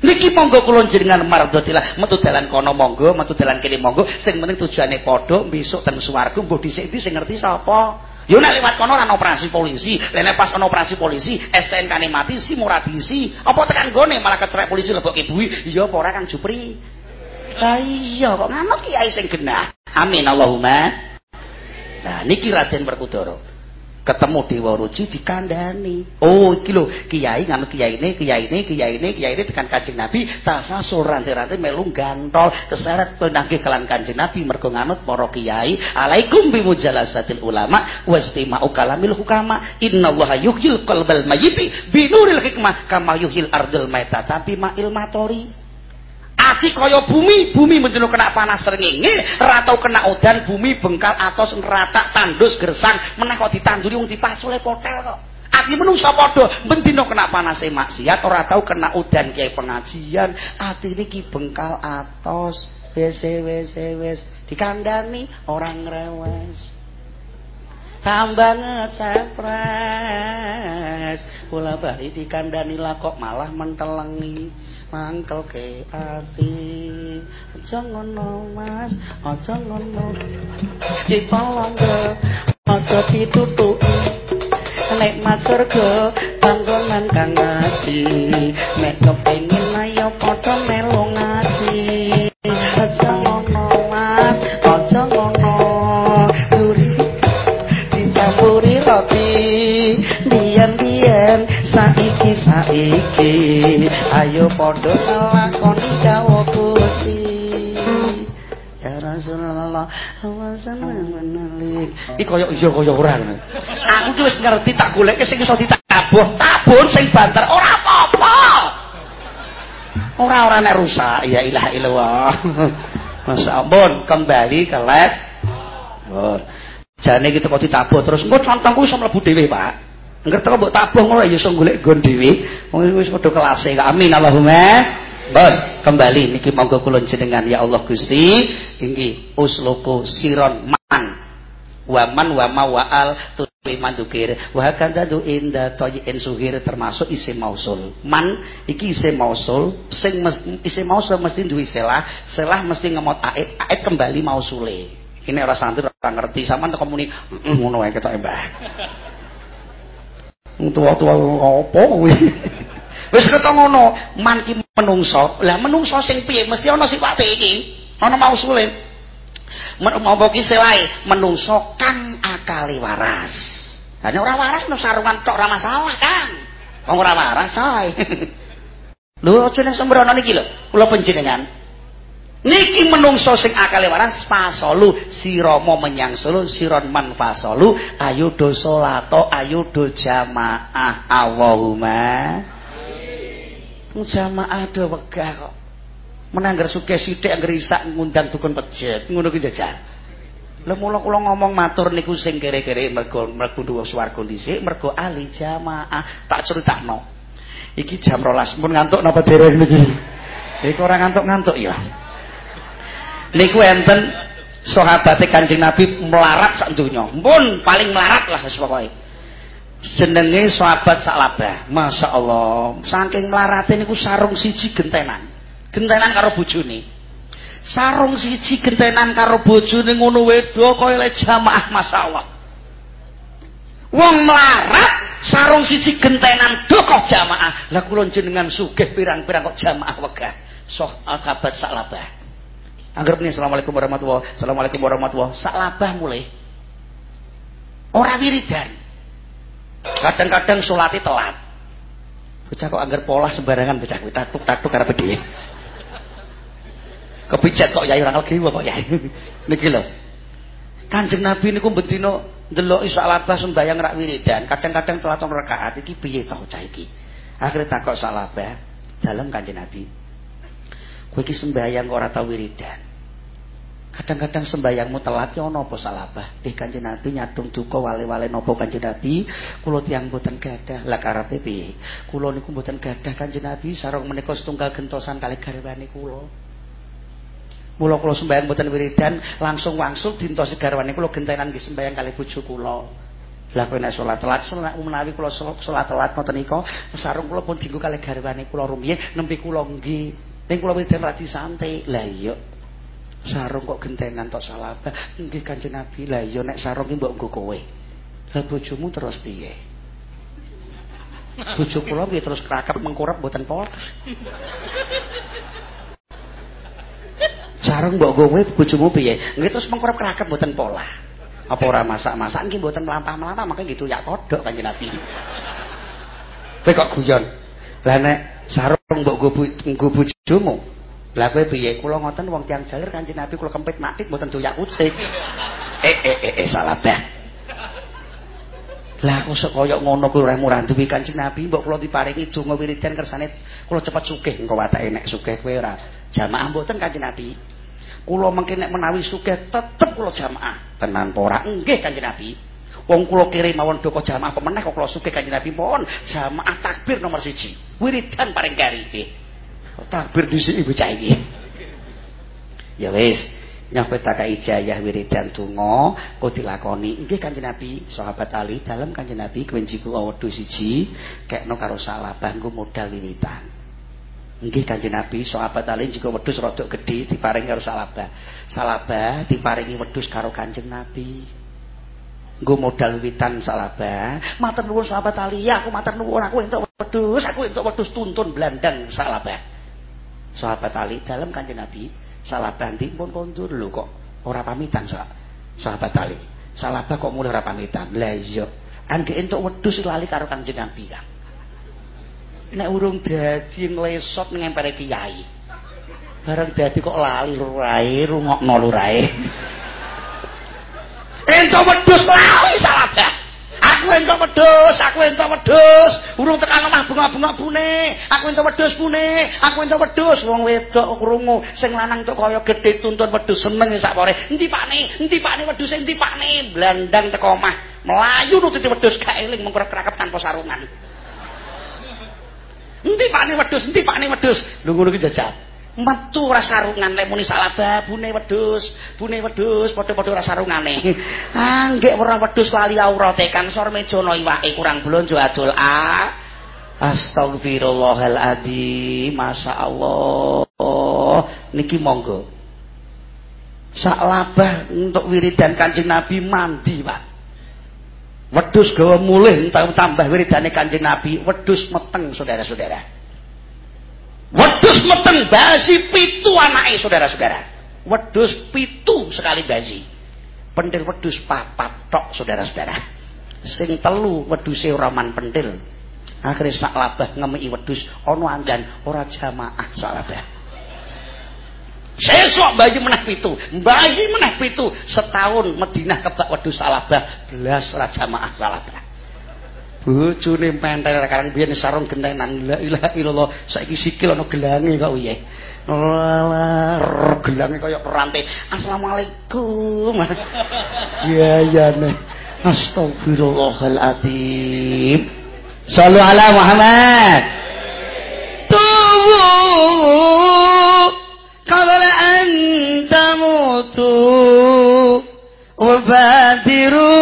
Niki monggo kula jenengan mardhatillah metu dalan kono monggo, metu dalan kene monggo. Sing penting tujuane padha besok teng swarga mbok dhisik sing ngerti sapa. Yo nek lewat kono ana operasi polisi, lek pas ana operasi polisi, STNK-ne mati si ora diisi. Apa tekan gone malah kecerek polisi lebokke bui. Iya apa ora Kang Jupri? Lah iya kok nganut kiai sing genah. Amin Allahumma. Nah niki Raden Werkudara. Ketemu Dewa Ruci dikandani. Oh, iki lho, kiai nganut kiyaine, kiyaine, kiyaine, kiyaine tekan Kanjeng Nabi, tasasur rantai-rantai melu gantol keseret penangke kelan Kanjeng Nabi mergo nganut para kiai. Alaikum bi mujalasatil ulama wastima'u kalamil hukama. Innallaha yuhyil qalbal mayyiti bi nuril hikmah kama yuhyil ardal maita tapi ma ilmatori. Ati kaya bumi bumi menjeno kena panas srengenge ratau kena udan bumi bengkal atos neratak tandus gersang. Meneh kok ditanduri wong dipacule potel kok. Ati menungsa padha bendina kena panase maksiat ora tau kena udan kiai pengajian. Ati niki bengkal atos wis wis wis dikandani orang rewes tambah ngecepres kula bali dikandani lah kok malah mentelengi mangkelke ati. Aja ngono mas. Aja ngono. Dipalangga aja ditutuki. Nikmat surga panggonan kang ngaji. Nek kepengin ayo padha melu ngaji. Aja ngono mas. Aja ngono biyen-biyen saiki saiki. Ayo padha nglakoni gawa Gusti ya Rasulullah iki kaya iya kaya ora. Aku ki wis ngerti tak goleke sing iso ditabuh. Tabuh sing banter ora apa-apa. Ora ora nek rusak. Ya ilah illallah Masya ampun kembali ke lab. Jane kita kok ditabuh terus. Engko contongku iso mlebu dhewe Pak Ngerti kok mbok tabuh ngono ya iso golek nggon dhewe. Wis wis padha kelase. Amin Allahumma. Bon, kembali niki monggo kula jenengan ya Allah Gusti, inggih usluku siron man. Wa man wa ma wa al tuwi mandukir. Wa kandadu inda toyin suhir termasuk isim mausul. Man iki isim mausul, sing isim mausul mesti duwe selah, selah mesti ngemot ait, ait kembali mausule. Ini ora santri ora ngerti sampean kok muni ngono wae ketok Mbah. Tua-tua apa kuwi? Wis ketemu ngono man ki menungso. Lah menungso sing piye? Mesti ana sifate iki. Ana mausule. Mau ki selae menungso kang akali waras. Lan ora waras no sarungan tok ora masalah kan wong ora waras ae lho aja nek sembrono niki lho kula panjenengan Niki menungso sing akale waras fasolu. Sirama menyang solo siron man fasolu. Ayo do salato ayo do jamaah. Allahumma. Jamaah do wegah kok. Menanggar suke sithik anggere isak ngundang dukun pejet. Ngono ki jajal. Lha mula kula ngomong matur niku sing kere-kere mergo duwa swarga dhisik mergo ahli jamaah. Tak critakno iki jam 12 mun ngantuk napa dereng niki? Iki ora ngantuk-ngantuk ya niku enten sahabate Kanjeng Nabi melarat sak donya. Mpun paling melarat lah pokoke. Jenenge sahabat Salabah. Masya Allah. Saking melarate niku sarung siji gentenan. Gentenan karo bojone. Sarung siji gentenan karo bojone ngono wedo kaya le jamaah masyaallah. Wong melarat sarung siji gentenan doko jamaah. Lah kula jenengan sugih pirang-pirang kok jamaah wegah. Sahabat Salabah. Anggap nih Assalamualaikum warahmatullahi Assalamualaikum warahmatullahi Sak labah mulai Orang wiridan Kadang-kadang sholatnya telat Bocah kok anggar pola sembarangan bocah kuwi taktuk-taktuk karena dhewe. Kepijat kok yai orang lagi kok yai. Niki lho. Kanjeng Nabi niku bendina ndelok isak labah sembayang rak wiridan, kadang-kadang telat rakaat iki piye to cah iki. Akhire takok salabah dalam Kanjeng Nabi. Kowe iki sembayang kok ora tau wiridan. Kadang-kadang sembayangmu telat ya ana apa salabah? Eh Kanjeng Nabi nyadung duka wale-wale napa Kanjeng Nabi? Kula tiyang boten gadah. Lah karepe piye? Kula niku boten gadah Kanjeng Nabi sareng menika setunggal gentosan kali garwane kula. Mula kula sembayang boten wiridan langsung wangsul dintosi garwane kula gentenan nggih sembayang kali bojo kula. Lah kowe nek salat telat, salat menawi kula salat telat ngoten nika, sarung kula pun dienggo kali garwane kula rumiyin nembe kula nggih Ning kula wiridan rati santai. Lah iya. Sarung kok gentenan tok salah. Nggih Kanjeng Nabi. Lah iya nek sarung ki mbok nggo kowe. Lah bojomu terus piye? Bojo kula piye terus krakep mengkurep mboten pola. Sarung mbok nggo kowe bojomu piye? Nggih terus mengkurep krakep mboten pola. Apa ora masak-masak nggih mboten melampah-melampah makanya gitu ya kodok Kanjeng Nabi. Kowe kok guyon. Lah nek sarung mbok nggo bojomu. Lah kowe piye? Kula ngoten wong tiyang jalir Kanjeng Nabi kula kempit matik mboten doyak kucing. Eh eh eh, eh salah dah. Lah kok kaya ngono kuwi ora murah duwe Kanjeng Nabi mbok kula diparingi donga wiridan kersane kula cepet sugih engko watake nek sugih kowe ora jamaah mboten Kanjeng Nabi. Kula mengki nek menawi sugih tetep kula jamaah. Tenan ora? Nggih Kanjeng Nabi. Wong kula kirim mawon doko jamaah pemenah kok kula sugih Kanjeng Nabi mohon jamaah takbir nomor siji. Wiridan paring kari. Takbir dhisik bocah iki. Ya wis, nyampe tak ijazah wiridan donga kok dilakoni. Nggih Kanjeng Nabi, sahabat Ali dalem Kanjeng Nabi kewenjiku wedhu siji kekno karo salah bangku modal wiridan. Nggih Kanjeng Nabi, sahabat Ali juga wedhus rodok gedhe diparingi karo Salabah. Salabah diparingi wedhus karo Kanjeng Nabi. Nggo modal witan Salabah. Matur nuwun sahabat Ali, ya aku matur nuwun aku entuk wedhus, aku entuk wedhus tuntun blandang Salabah. Sahabat Ali dalam Kanjeng Nabi, Salabah pun kondur lho kok ora pamitan sahabat Ali. Salabah kok mulai ora pamitan. Iya. Angge entuk wedhus lali karo Kanjeng Nabi, Kang nek urung dadi nglesot ning empere kiai bareng dadi kok lali lurae rungokno lurae entuk wedhus lali salah aku entuk wedhus aku entuk wedhus. Urung tekan omah bunga-bunga bune. Aku entuk wedhus bune aku entuk wedhus. Wong wedok krungu sing lanang tok kaya gedhe tuntun wedhus seneng sak pore. Endi pakne endi pakne wedhus endi pakne blandang teko omah. Melayu nututi wedhus gak eling mung krakep tanpa sarungan. Endi pakne wedhus, endi pakne wedhus. Lho ngono ki jajal. Metu ora sarungan lek muni salaba bune wedhus, bune wedhus padha-padha ora sarungane. Ah, nggih ora wedhus lali aurate kan sor mejana iwake kurang blonjo adol a. Astagfirullahaladzim, Masya Allah. Niki monggo. Sak labah untuk wiridan kanjeng Nabi mandi, Pak. wedhus gawa mulih tambah wiridane Kanjeng Nabi wedhus meteng saudara-saudara wedhus meteng basi pitu anake saudara-saudara. Wedhus pitu sekali basi pentil wedhus papat tok saudara-saudara. Sing telu wedhuse ora man pentil akhire sak labah ngemeki wedhus ana andan ora jamaah sak labah. Sesok bayi meneh pitu, bayi meneh pitu setahun Madinah kebak wedhus salabah belas raja maah salabah. Bojone mentel karang biyen sarung gentenan la ilaha illallah saiki sikil ana gelange kok piye. Walah gelange kaya rantai. Assalamualaikum. Iya iya nih. Astagfirullahaladzim. Sallu ala Muhammad. Tubuh قبل أن تموتوا وبادروا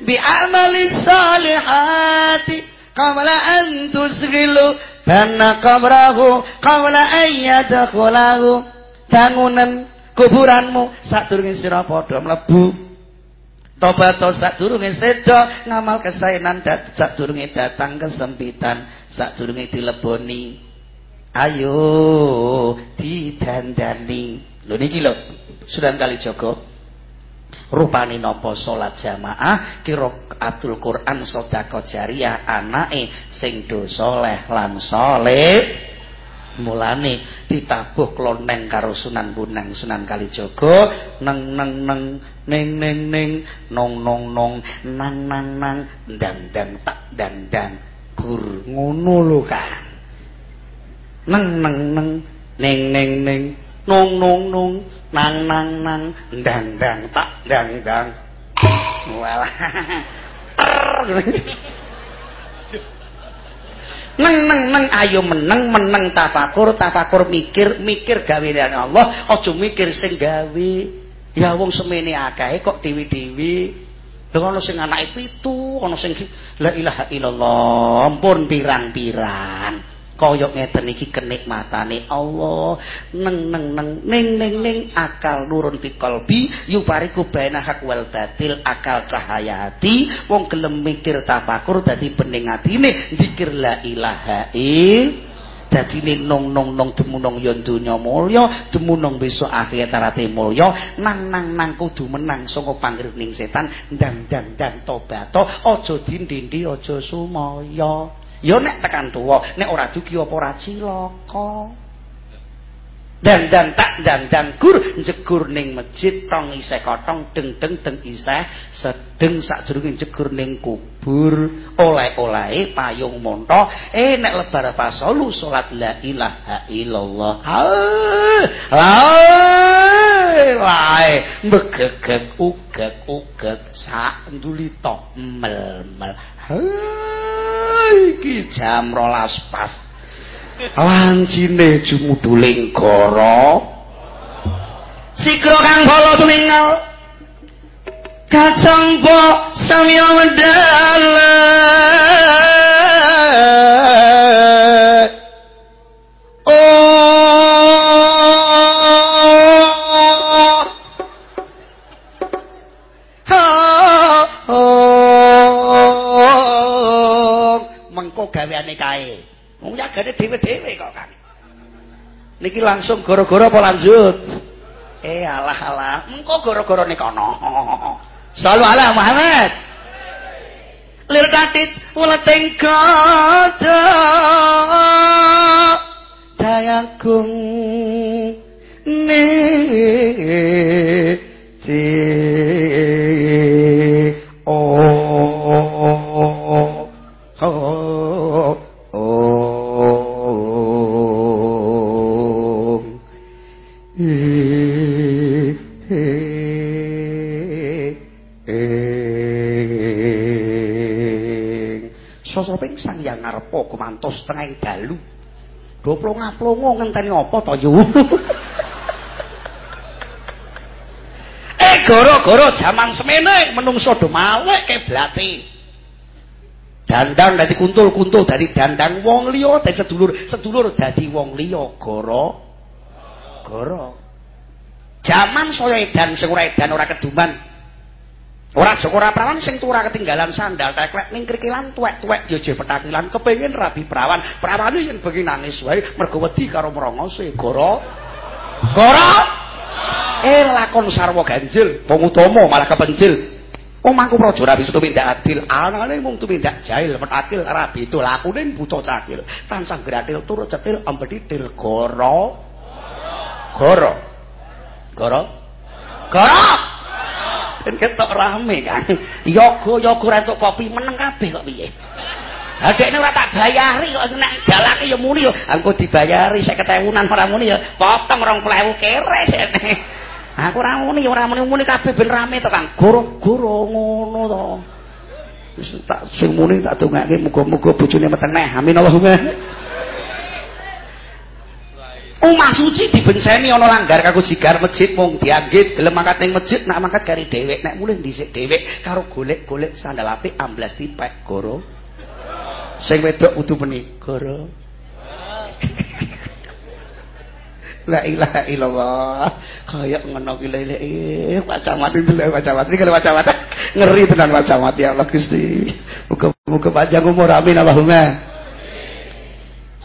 بعمل الصالحات قبل أن تسغلوا بأن قبره قبل أن يدخله bangunan kuburanmu sadurunge sira padha mlebu tobat sadurunge seda ngamal kesaenan sadurunge datang kesempitan sadurunge dileboni ayo didandani lho niki lho Sunan Kalijaga rupane napa salat jamaah? Qiraatul Quran sedekah jariyah anake sing do saleh lan saleh. Mulane ditabuh kloneng karo Sunan Bunang Sunan Kalijaga. Neng neng neng ning ning ning nong nong nong. Nang nang nang. Ndang ndang tak ndang ndang gur ngono lho Kang. Neng neng neng. Neng neng neng nung nung nung nang nang nang dang dang tak dang dang walah. Neng neng neng ayo meneng meneng. Tafakur tafakur mikir mikir gaweane Allah. Aja mikir sing gawe. Ya wong semene akeh kok dewi-dewi. Lha ana sing anake pitu ana sing la ilaha illallah. Ampun pirang-pirang kaya ngeten iki kenikmatane Allah. Neng neng neng ning ning ning akal nurun fi qalbi yupariku baina hak wal batil akal cahaya hati. Wong gelem mikir tafakur dadi bening atine zikir la ilaha il dadi nong nong nong demunung yen donya mulya demunung besok akhirat arate mulya. Nang nang nang kudu menang saka pangrining setan. Ndang ndang ndang tobat aja dindi aja sumaya Ya nek tekan tuwa, nek ora dugi apa ora cilaka. Dan dan tak dan dan gur jegur ning masjid tong isih kotong deng deng deng isih sedeng sadurunge jegur ning kubur. Oleh-oleh payung monto eh nek lebar fasolu salat la ilaha illallah. Lae begegek ugek ugek sak ndulita mel mel iki jam rolas pas. Lancine jumuduling goro sikro kang bolo tumingal kacampo samya medal kae. Wong jagane dhewe-dhewe kok kan. Niki langsung gara-gara apa lanjut? Eh alah alah, engko gara-gara nek ana. Sallu ala Muhammad. Lir katit weleting kaca. Dayagung ne ti oh oh oh ngarepo kumantos tengah dalu. Doplo ngaplongo ngenteni apa to yu? eh gara-gara jaman semene menungso do malek keblate. Dandang dadi kuntul-kuntul dari dandang wong liya dadi sedulur, sedulur dadi wong liya gara gara. Jaman saya edan sing ora edan ora keduman. Ora joko ora prawan sing tura ketinggalan sandal teklek ning krikilan tuwek-tuwek yo je petakilan kepengin rabi prawan. Prawane yen bengi nangis wae mergo wedi karo mrongose gara gara eh lakon sarwa ganjil wong utama malah kepencil. Wong mangku praja rabi tumindak adil, anane mung tumindak jahil petakil rabi itu lakune buta cakil. Tansah gratil turu cetil empedhil gara gara gara gara ben ketok rame kan yoga yoga rentuk kopi meneng kabeh kok piye? Ha dekne ora tak bayari kok. Nek dalane ya muni yo engko dibayari 50.000 ora muni ya. Potong 20.000 kere sene aku ora muni ora muni muni kabeh ben rame to Kang. Goro-goro ngono to. Wis tak sing muni tak dongake muga-muga bojone meteneh amin Allahumma Omah suci dibenseni ana langgar kanggo jigar masjid mung dianggit gelem mangkat ning masjid nak mangkat kari dhewek nek mulih dhisik dhewek karo golek-golek sandal apik amblas dipek goro. Sing wedok kudu meni goro. La ilaha illallah. Kaya ngono ki lele eh iki lho wacamat iki wacamat ngeri tenan wacamat ya Allah Gusti. Muga-muga panjang umur amin Allahumma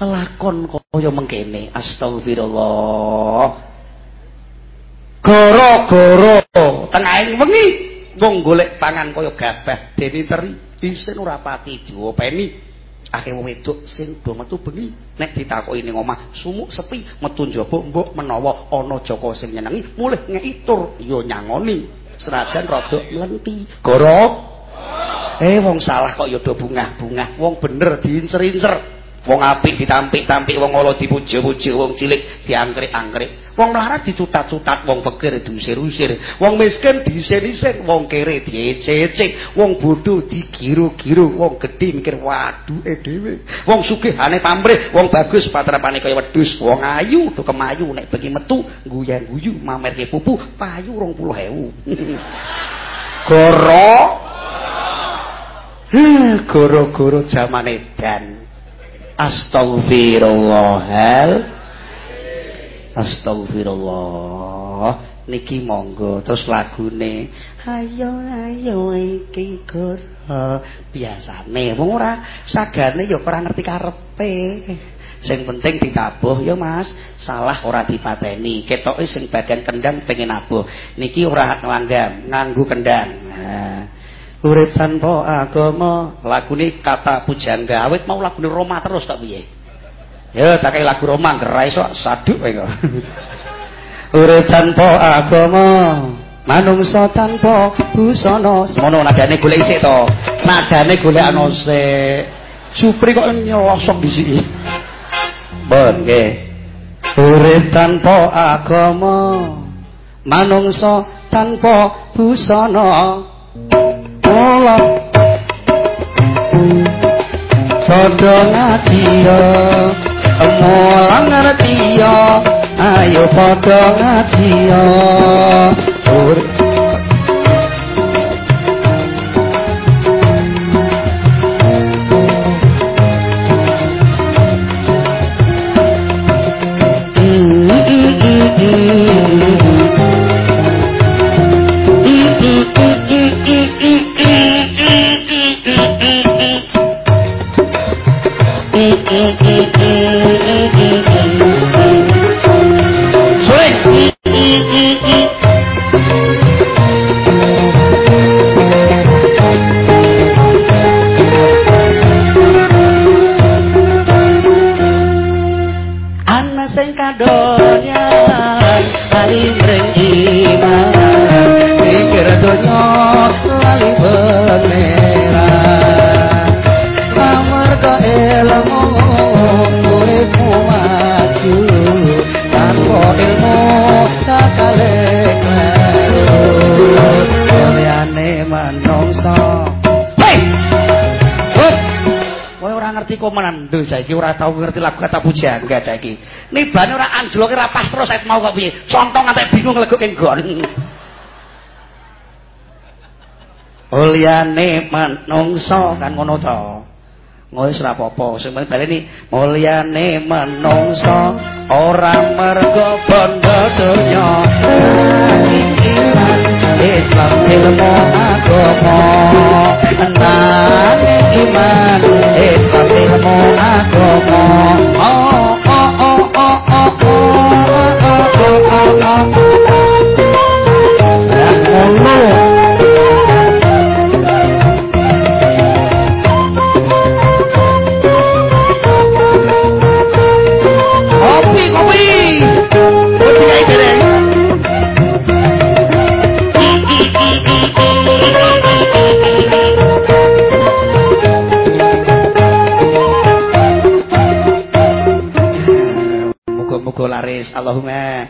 lakon kaya mengkene. Astagfirullah gara-gara tengahing wengi. Wong golek pangan kaya gabah. Dene teri. Isin ora pati diopeni. Wong wedok sing do metu bengi. Nek ditakoki ning omah sumuk sepi metu njaba mbok menawa ana joko sing nyenengi. Mulih ngeitur ya nyangoni. Senajan rada mlenti. Gara eh wong salah kok ya do bungah-bungah. Wong bener diincer-incer wong apik ditampik-tampik wong ala dipuji-puji wong cilik diangkrik-angkrik. Wong melarat dicutat-cutat wong fakir diusir-usir. Wong miskin diisen-isen wong kere diecek wong bodoh digiru-giru wong gedhe mikir waduh e dhewe. Wong sugihane pamrih wong bagus patrapane kaya wedhus. Wong ayu do kemayu nek bengi metu guyu-guyu mamerke pupu payu 20000 goro. Goro-goro jamane dan Astaghfirullahal Astaghfirullah. Niki monggo terus lagune ayo ayo iki goro biasane wong ora sagane ya ora ngerti karepe. Sing penting ditabuh ya Mas. Salah ora dipateni. Ketoke sing bagian kendang pengen nabuh. Niki ora ngelanggam nganggo kendang. Nah urip tanpa agama lagune kata pujangga awit mau lagune Roma terus tak piye? Ya tak lagu Roma gerai sok saduk kowe kok. Urip tanpa agama manungsa tanpa busana semono nadane golek isik to? Nadane golek ana sik supri kok nyelosok di sini bon nggih. Urip tanpa agama manungsa tanpa busana kula. Padha ngaji yo mulang ngerti yo ayo padha ngaji yo ngerti komando saiki ora tau ngerti lagu kata pujangga saiki. Nibane ora anjloke ora pas terus mau kok piye? Contong ngantek bingung legok nggon. Mulyane manungsa kan ngono to. Wis ora apa-apa, sing baleni mulyane manungsa ora mergo bondo donya. Iman Islam ilmu agama. Nanging iman Islam como, a como. Laris Allahumma.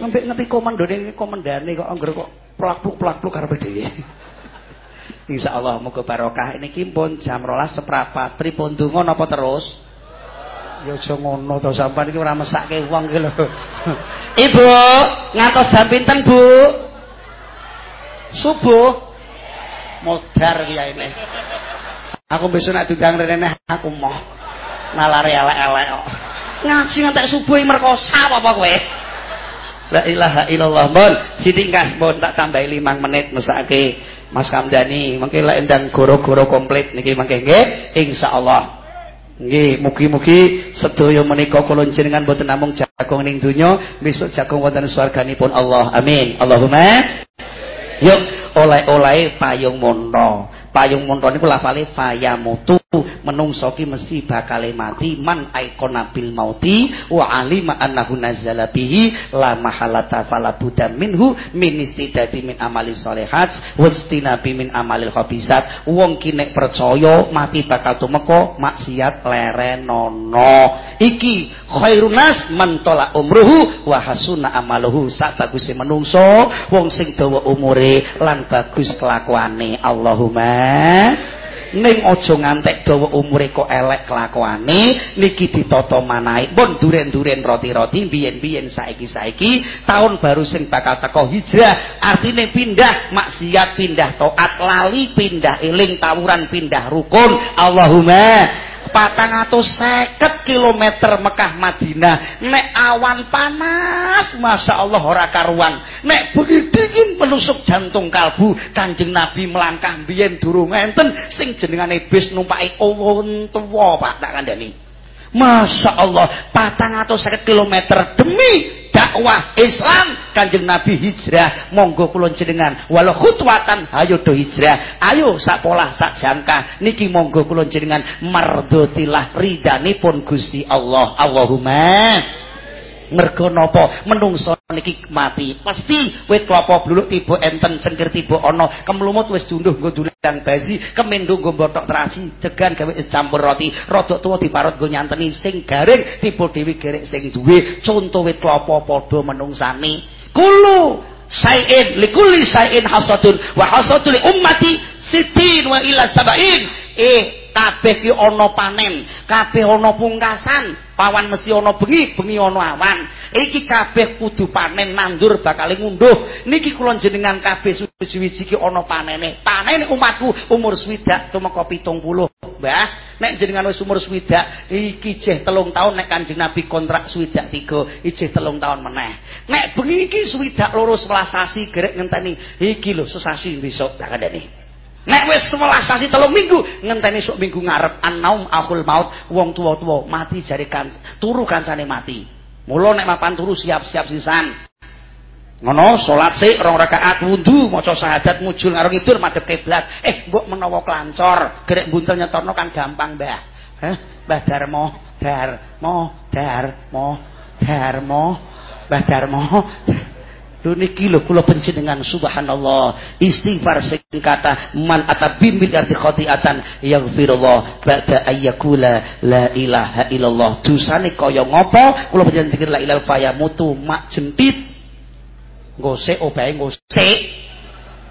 Ngempik ngerti komandone komandane kok anggere kok plak-pluk-plak-pluk karepe dhewe. Insyaallah muga barokah ini pun jam 12 seprapat. Pripun donga napa terus? Ya aja ngono to sampean iki ora mesake wong iki lho. Ibu, ngantos jam pinten, Bu? Subuh. Modar kiyaine. Aku besok nek diundang rene aku mau nalare elek-elek kok. Ngaji ngantek subuh merkosa apa kowe? La ilaha illallah. Mun, sitingkas mun tak tambahi 5 menit mesake Mas Kamdani. Mengki lek ndang goro-goro komplit niki mengke nggih insyaallah. Nggih, mugi-mugi sedaya menika kula jenengan boten namung jagung ning donya, besok jagung wonten swarganipun Allah. Amin. Allahumma. Yuk, oleh-oleh payung monto. Payung monto niku lafale fayamutu menungso ki mesti bakal mati man aikona bil mauti wa alima annahu nazala bihi la mahalata fala budda minhu min istidati min amali sholihat wastinabi min amalil khabisat. Wong ki nek percaya mati bakal tumeka maksiat lerenono iki khairun nas man tola umruhu wa hasuna amaluhu. Sak baguse menungso wong sing dawa umure lan bagus kelakuane. Allahumma ning aja ngantek dawa umure kok elek kelakuane niki ditata manahe pun duren-duren roti-roti biyen-biyen saiki-saiki tahun baru sing bakal teko hijrah. Artine pindah maksiat pindah taat lali pindah eling tawuran pindah rukun. Allahumma patang atau seket kilometer Mekah Madinah. Nek awan panas Masya Allah ora karuan. Nek bengi dingin menusuk jantung kalbu. Kanjeng Nabi melangkah biyen durung enten sing jenengane bis numpai owon tuwa Pak. Tak kandhani. Masya Allah patang atau seket kilometer demi dakwah Islam. Kanjeng Nabi hijrah. Monggo kula jenengan walau khutwatan ayo do hijrah. Ayo sak pola sak jangka niki monggo kula jenengan mardotilah ridhanipun Gusti Allah. Allahumma. Mergo napa? Menungso niki mati. Pasti wit klapa bluluk tiba enten cengkir tiba ana. Kemlumut wis dunduh nggo dulang basi kemendo nggo botok terasi degan gawe is campur roti. Rada tuwa diparut nggo nyanteni sing garing tiba dhewe gerek sing duwe. Conto wit klapa padha menungsane. Kulo sayin likulli sayin hasadun wa hasadul ummati sitin wa ila sabain eh kabeh ki ana panen kabeh ana pungkasan pawan mesti ana bengi bengi ana awan. Iki kabeh kudu panen nandur bakal ngunduh. Niki kula jenengan kabeh suwi-suwi iki ana panene. Panen umatku umur swidak tumeka 70 Mbah. Nek jenengan wis umur swidak iki jeh telung tahun nek Kanjeng Nabi kontrak swidak 3 ijeh telung tahun meneh. Nek bengi iki swidak loro 11 sasi gerek ngenteni. Iki lho sesasi besok tak kandhani Nek wis 11 sasi telung minggu ngenteni sok minggu ngarep anaum akhul maut wong tua-tua mati jare kan turu kancane mati. Mula nek mapan turu siap-siap sisan. Ngono salat sik rong rakaat wudu maca syahadat mujul karo ngidur madhep kiblat. Eh mbok menawa klancor gerek buntel nyetorno kan gampang, Mbah. Heh, Mbah Darmo, Darmo, Darmo, Darmo, Mbah Darmo. Lho niki lho kula panjenengan subhanallah. Istighfar sing kata man atabim bil arti khati'atan yaghfirullah ba'da ayyakula la ilaha illallah. Dosane kaya ngopo? Kula panjenengan dikir la ilaha faya mutu mak jentit. Ngosek obahe ngosek.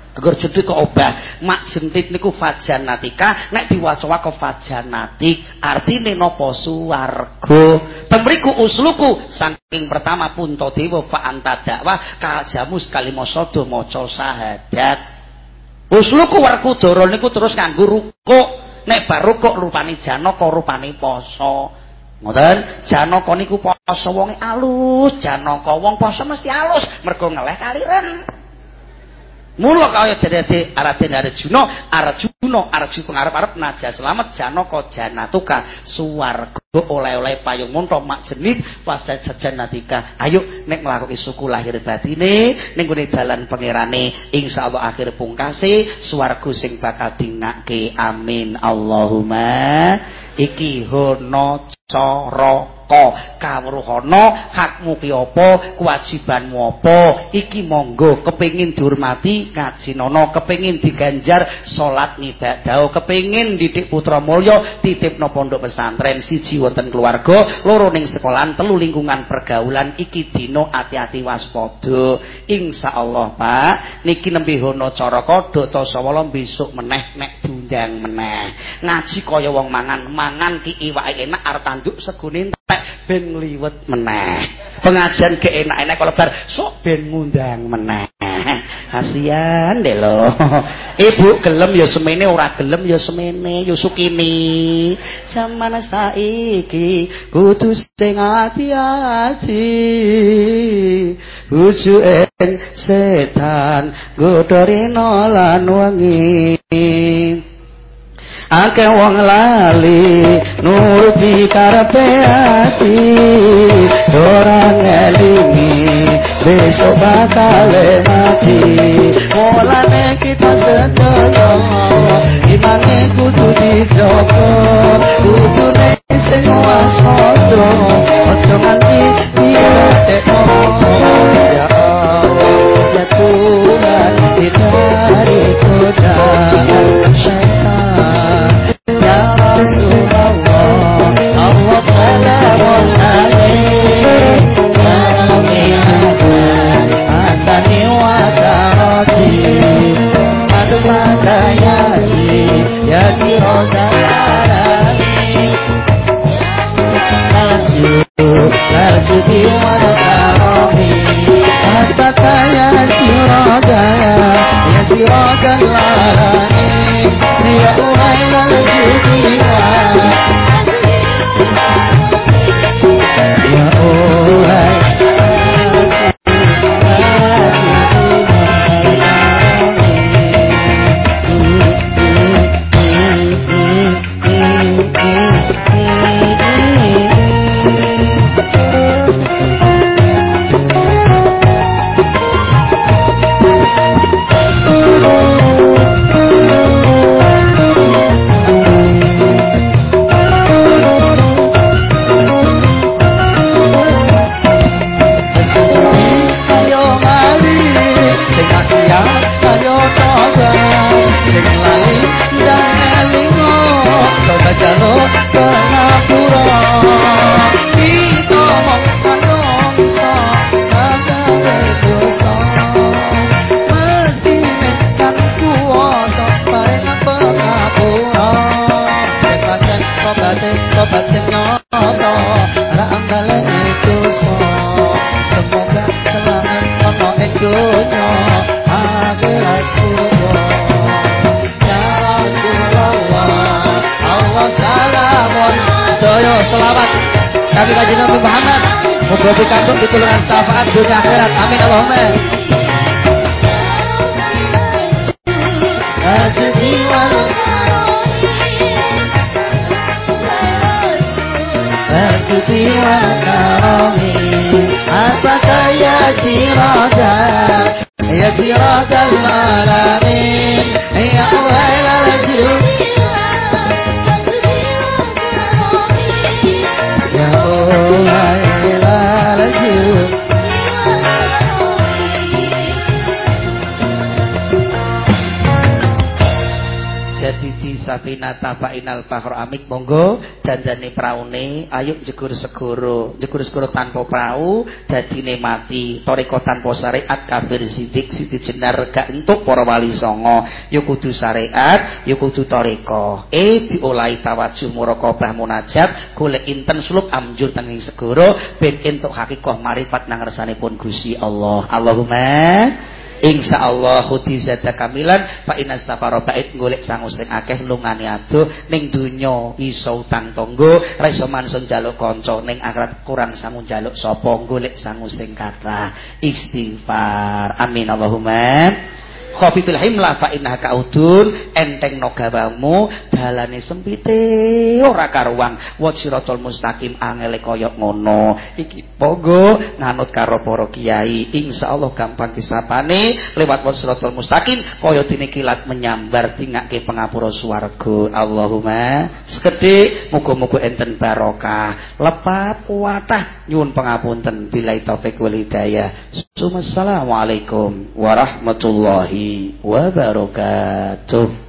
Geger jentit kok obah. Mak jentit niku fajanatika, nek diwaca ke fajanatik, artine napa suwarga. Temriku usluku saking pertama punta dewa fa anta dakwah kajamus kalimosada maca sahadat. Usluku Werkudara niku terus kanggo rukuk. Nek bar rukuk rupane janaka rupane poso. Ngoten, Janaka niku poso wonge alus, Janaka wong poso mesti alus mergo ngeleh kaliren. Mula kaya dadi Araden Arjuna, Arjuna, Arjuna arep-arep naja selamat Janaka Janatuka suwarga oleh-oleh payung monto mak jenit wasa janatika. Ayo nek nglakoki suku lahir batine ning gone dalan pangerane insyaallah akhir pungkase swarga sing bakal dingake. Amin. Allahumma iki hono cara saka kawruhana hakmu ki apa? Kewajibanmu apa? Iki monggo kepengin dihormati kajinana kepengin diganjar salat ngibadah kepengin didik putra mulya titipno pondok pesantren siji wonten keluarga loro ning sekolahan telu lingkungan pergaulan iki dina ati-ati waspada. Insyaallah Pak niki nembe hono cara kodhok ta sawala besok meneh nek diundang meneh. Ngaji kaya wong mangan mangan ki iwake enak arep tanduk segone ben ngliwet meneh. Pengajian ke enak-enak kalau bar sok ben ngundang meneh. Kasihan deh lo. Ibu gelem ya semene ora gelem ya semene ya sukini. Zaman saiki kudu sing ati-ati. Setan godorino lan wengi. Akeh wong lali nuruti karepe ati. Ora ngelingi besok bakal mati. Mulane kita sedaya imane kudu dijogo kudu sing waspada aja nganti ditetekno ya Tuhan hindari godaan سراجا يا سراجا يا سراجا. syafaat dunia akhirat. Amin Allahumma. Apakah ya safinata fa inal bahra amik monggo dandane praune ayo jegur segoro jegur segoro tanpa prau dadine mati toriko tanpa syariat kafir sidik siti jenar gak entuk para wali songo. Yo kudu syariat yo kudu toriko eh diolahi tawajuh muraqabah munajat golek inten suluk amjur tenging segoro ben entuk hakikah marifat nang ngersanipun Gusti Allah. Allahumma Insya Allah hudi zada kamilan Pak Inas safaro bait golek sangu sing akeh lungani aduh ning iso utang tonggo reso mansun jaluk kanca ning akhirat kurang sangu jaluk sapa golek sangu sing kathah. Istighfar. Amin. Allahumma khafifil himlah fa innaha kaudun enteng no gawamu dalane sempite ora karuan. Wa siratal mustaqim angele kaya ngono. Iki pogo nganut karo para kiai. Insyaallah gampang disapane lewat wa siratal mustaqim kaya dene kilat menyambar dingake pengapura swarga. Allahumma sekedhik muga-muga enten barokah. Lepat watah nyuwun pangapunten billahi taufik wal hidayah. Assalamualaikum wabarakatuh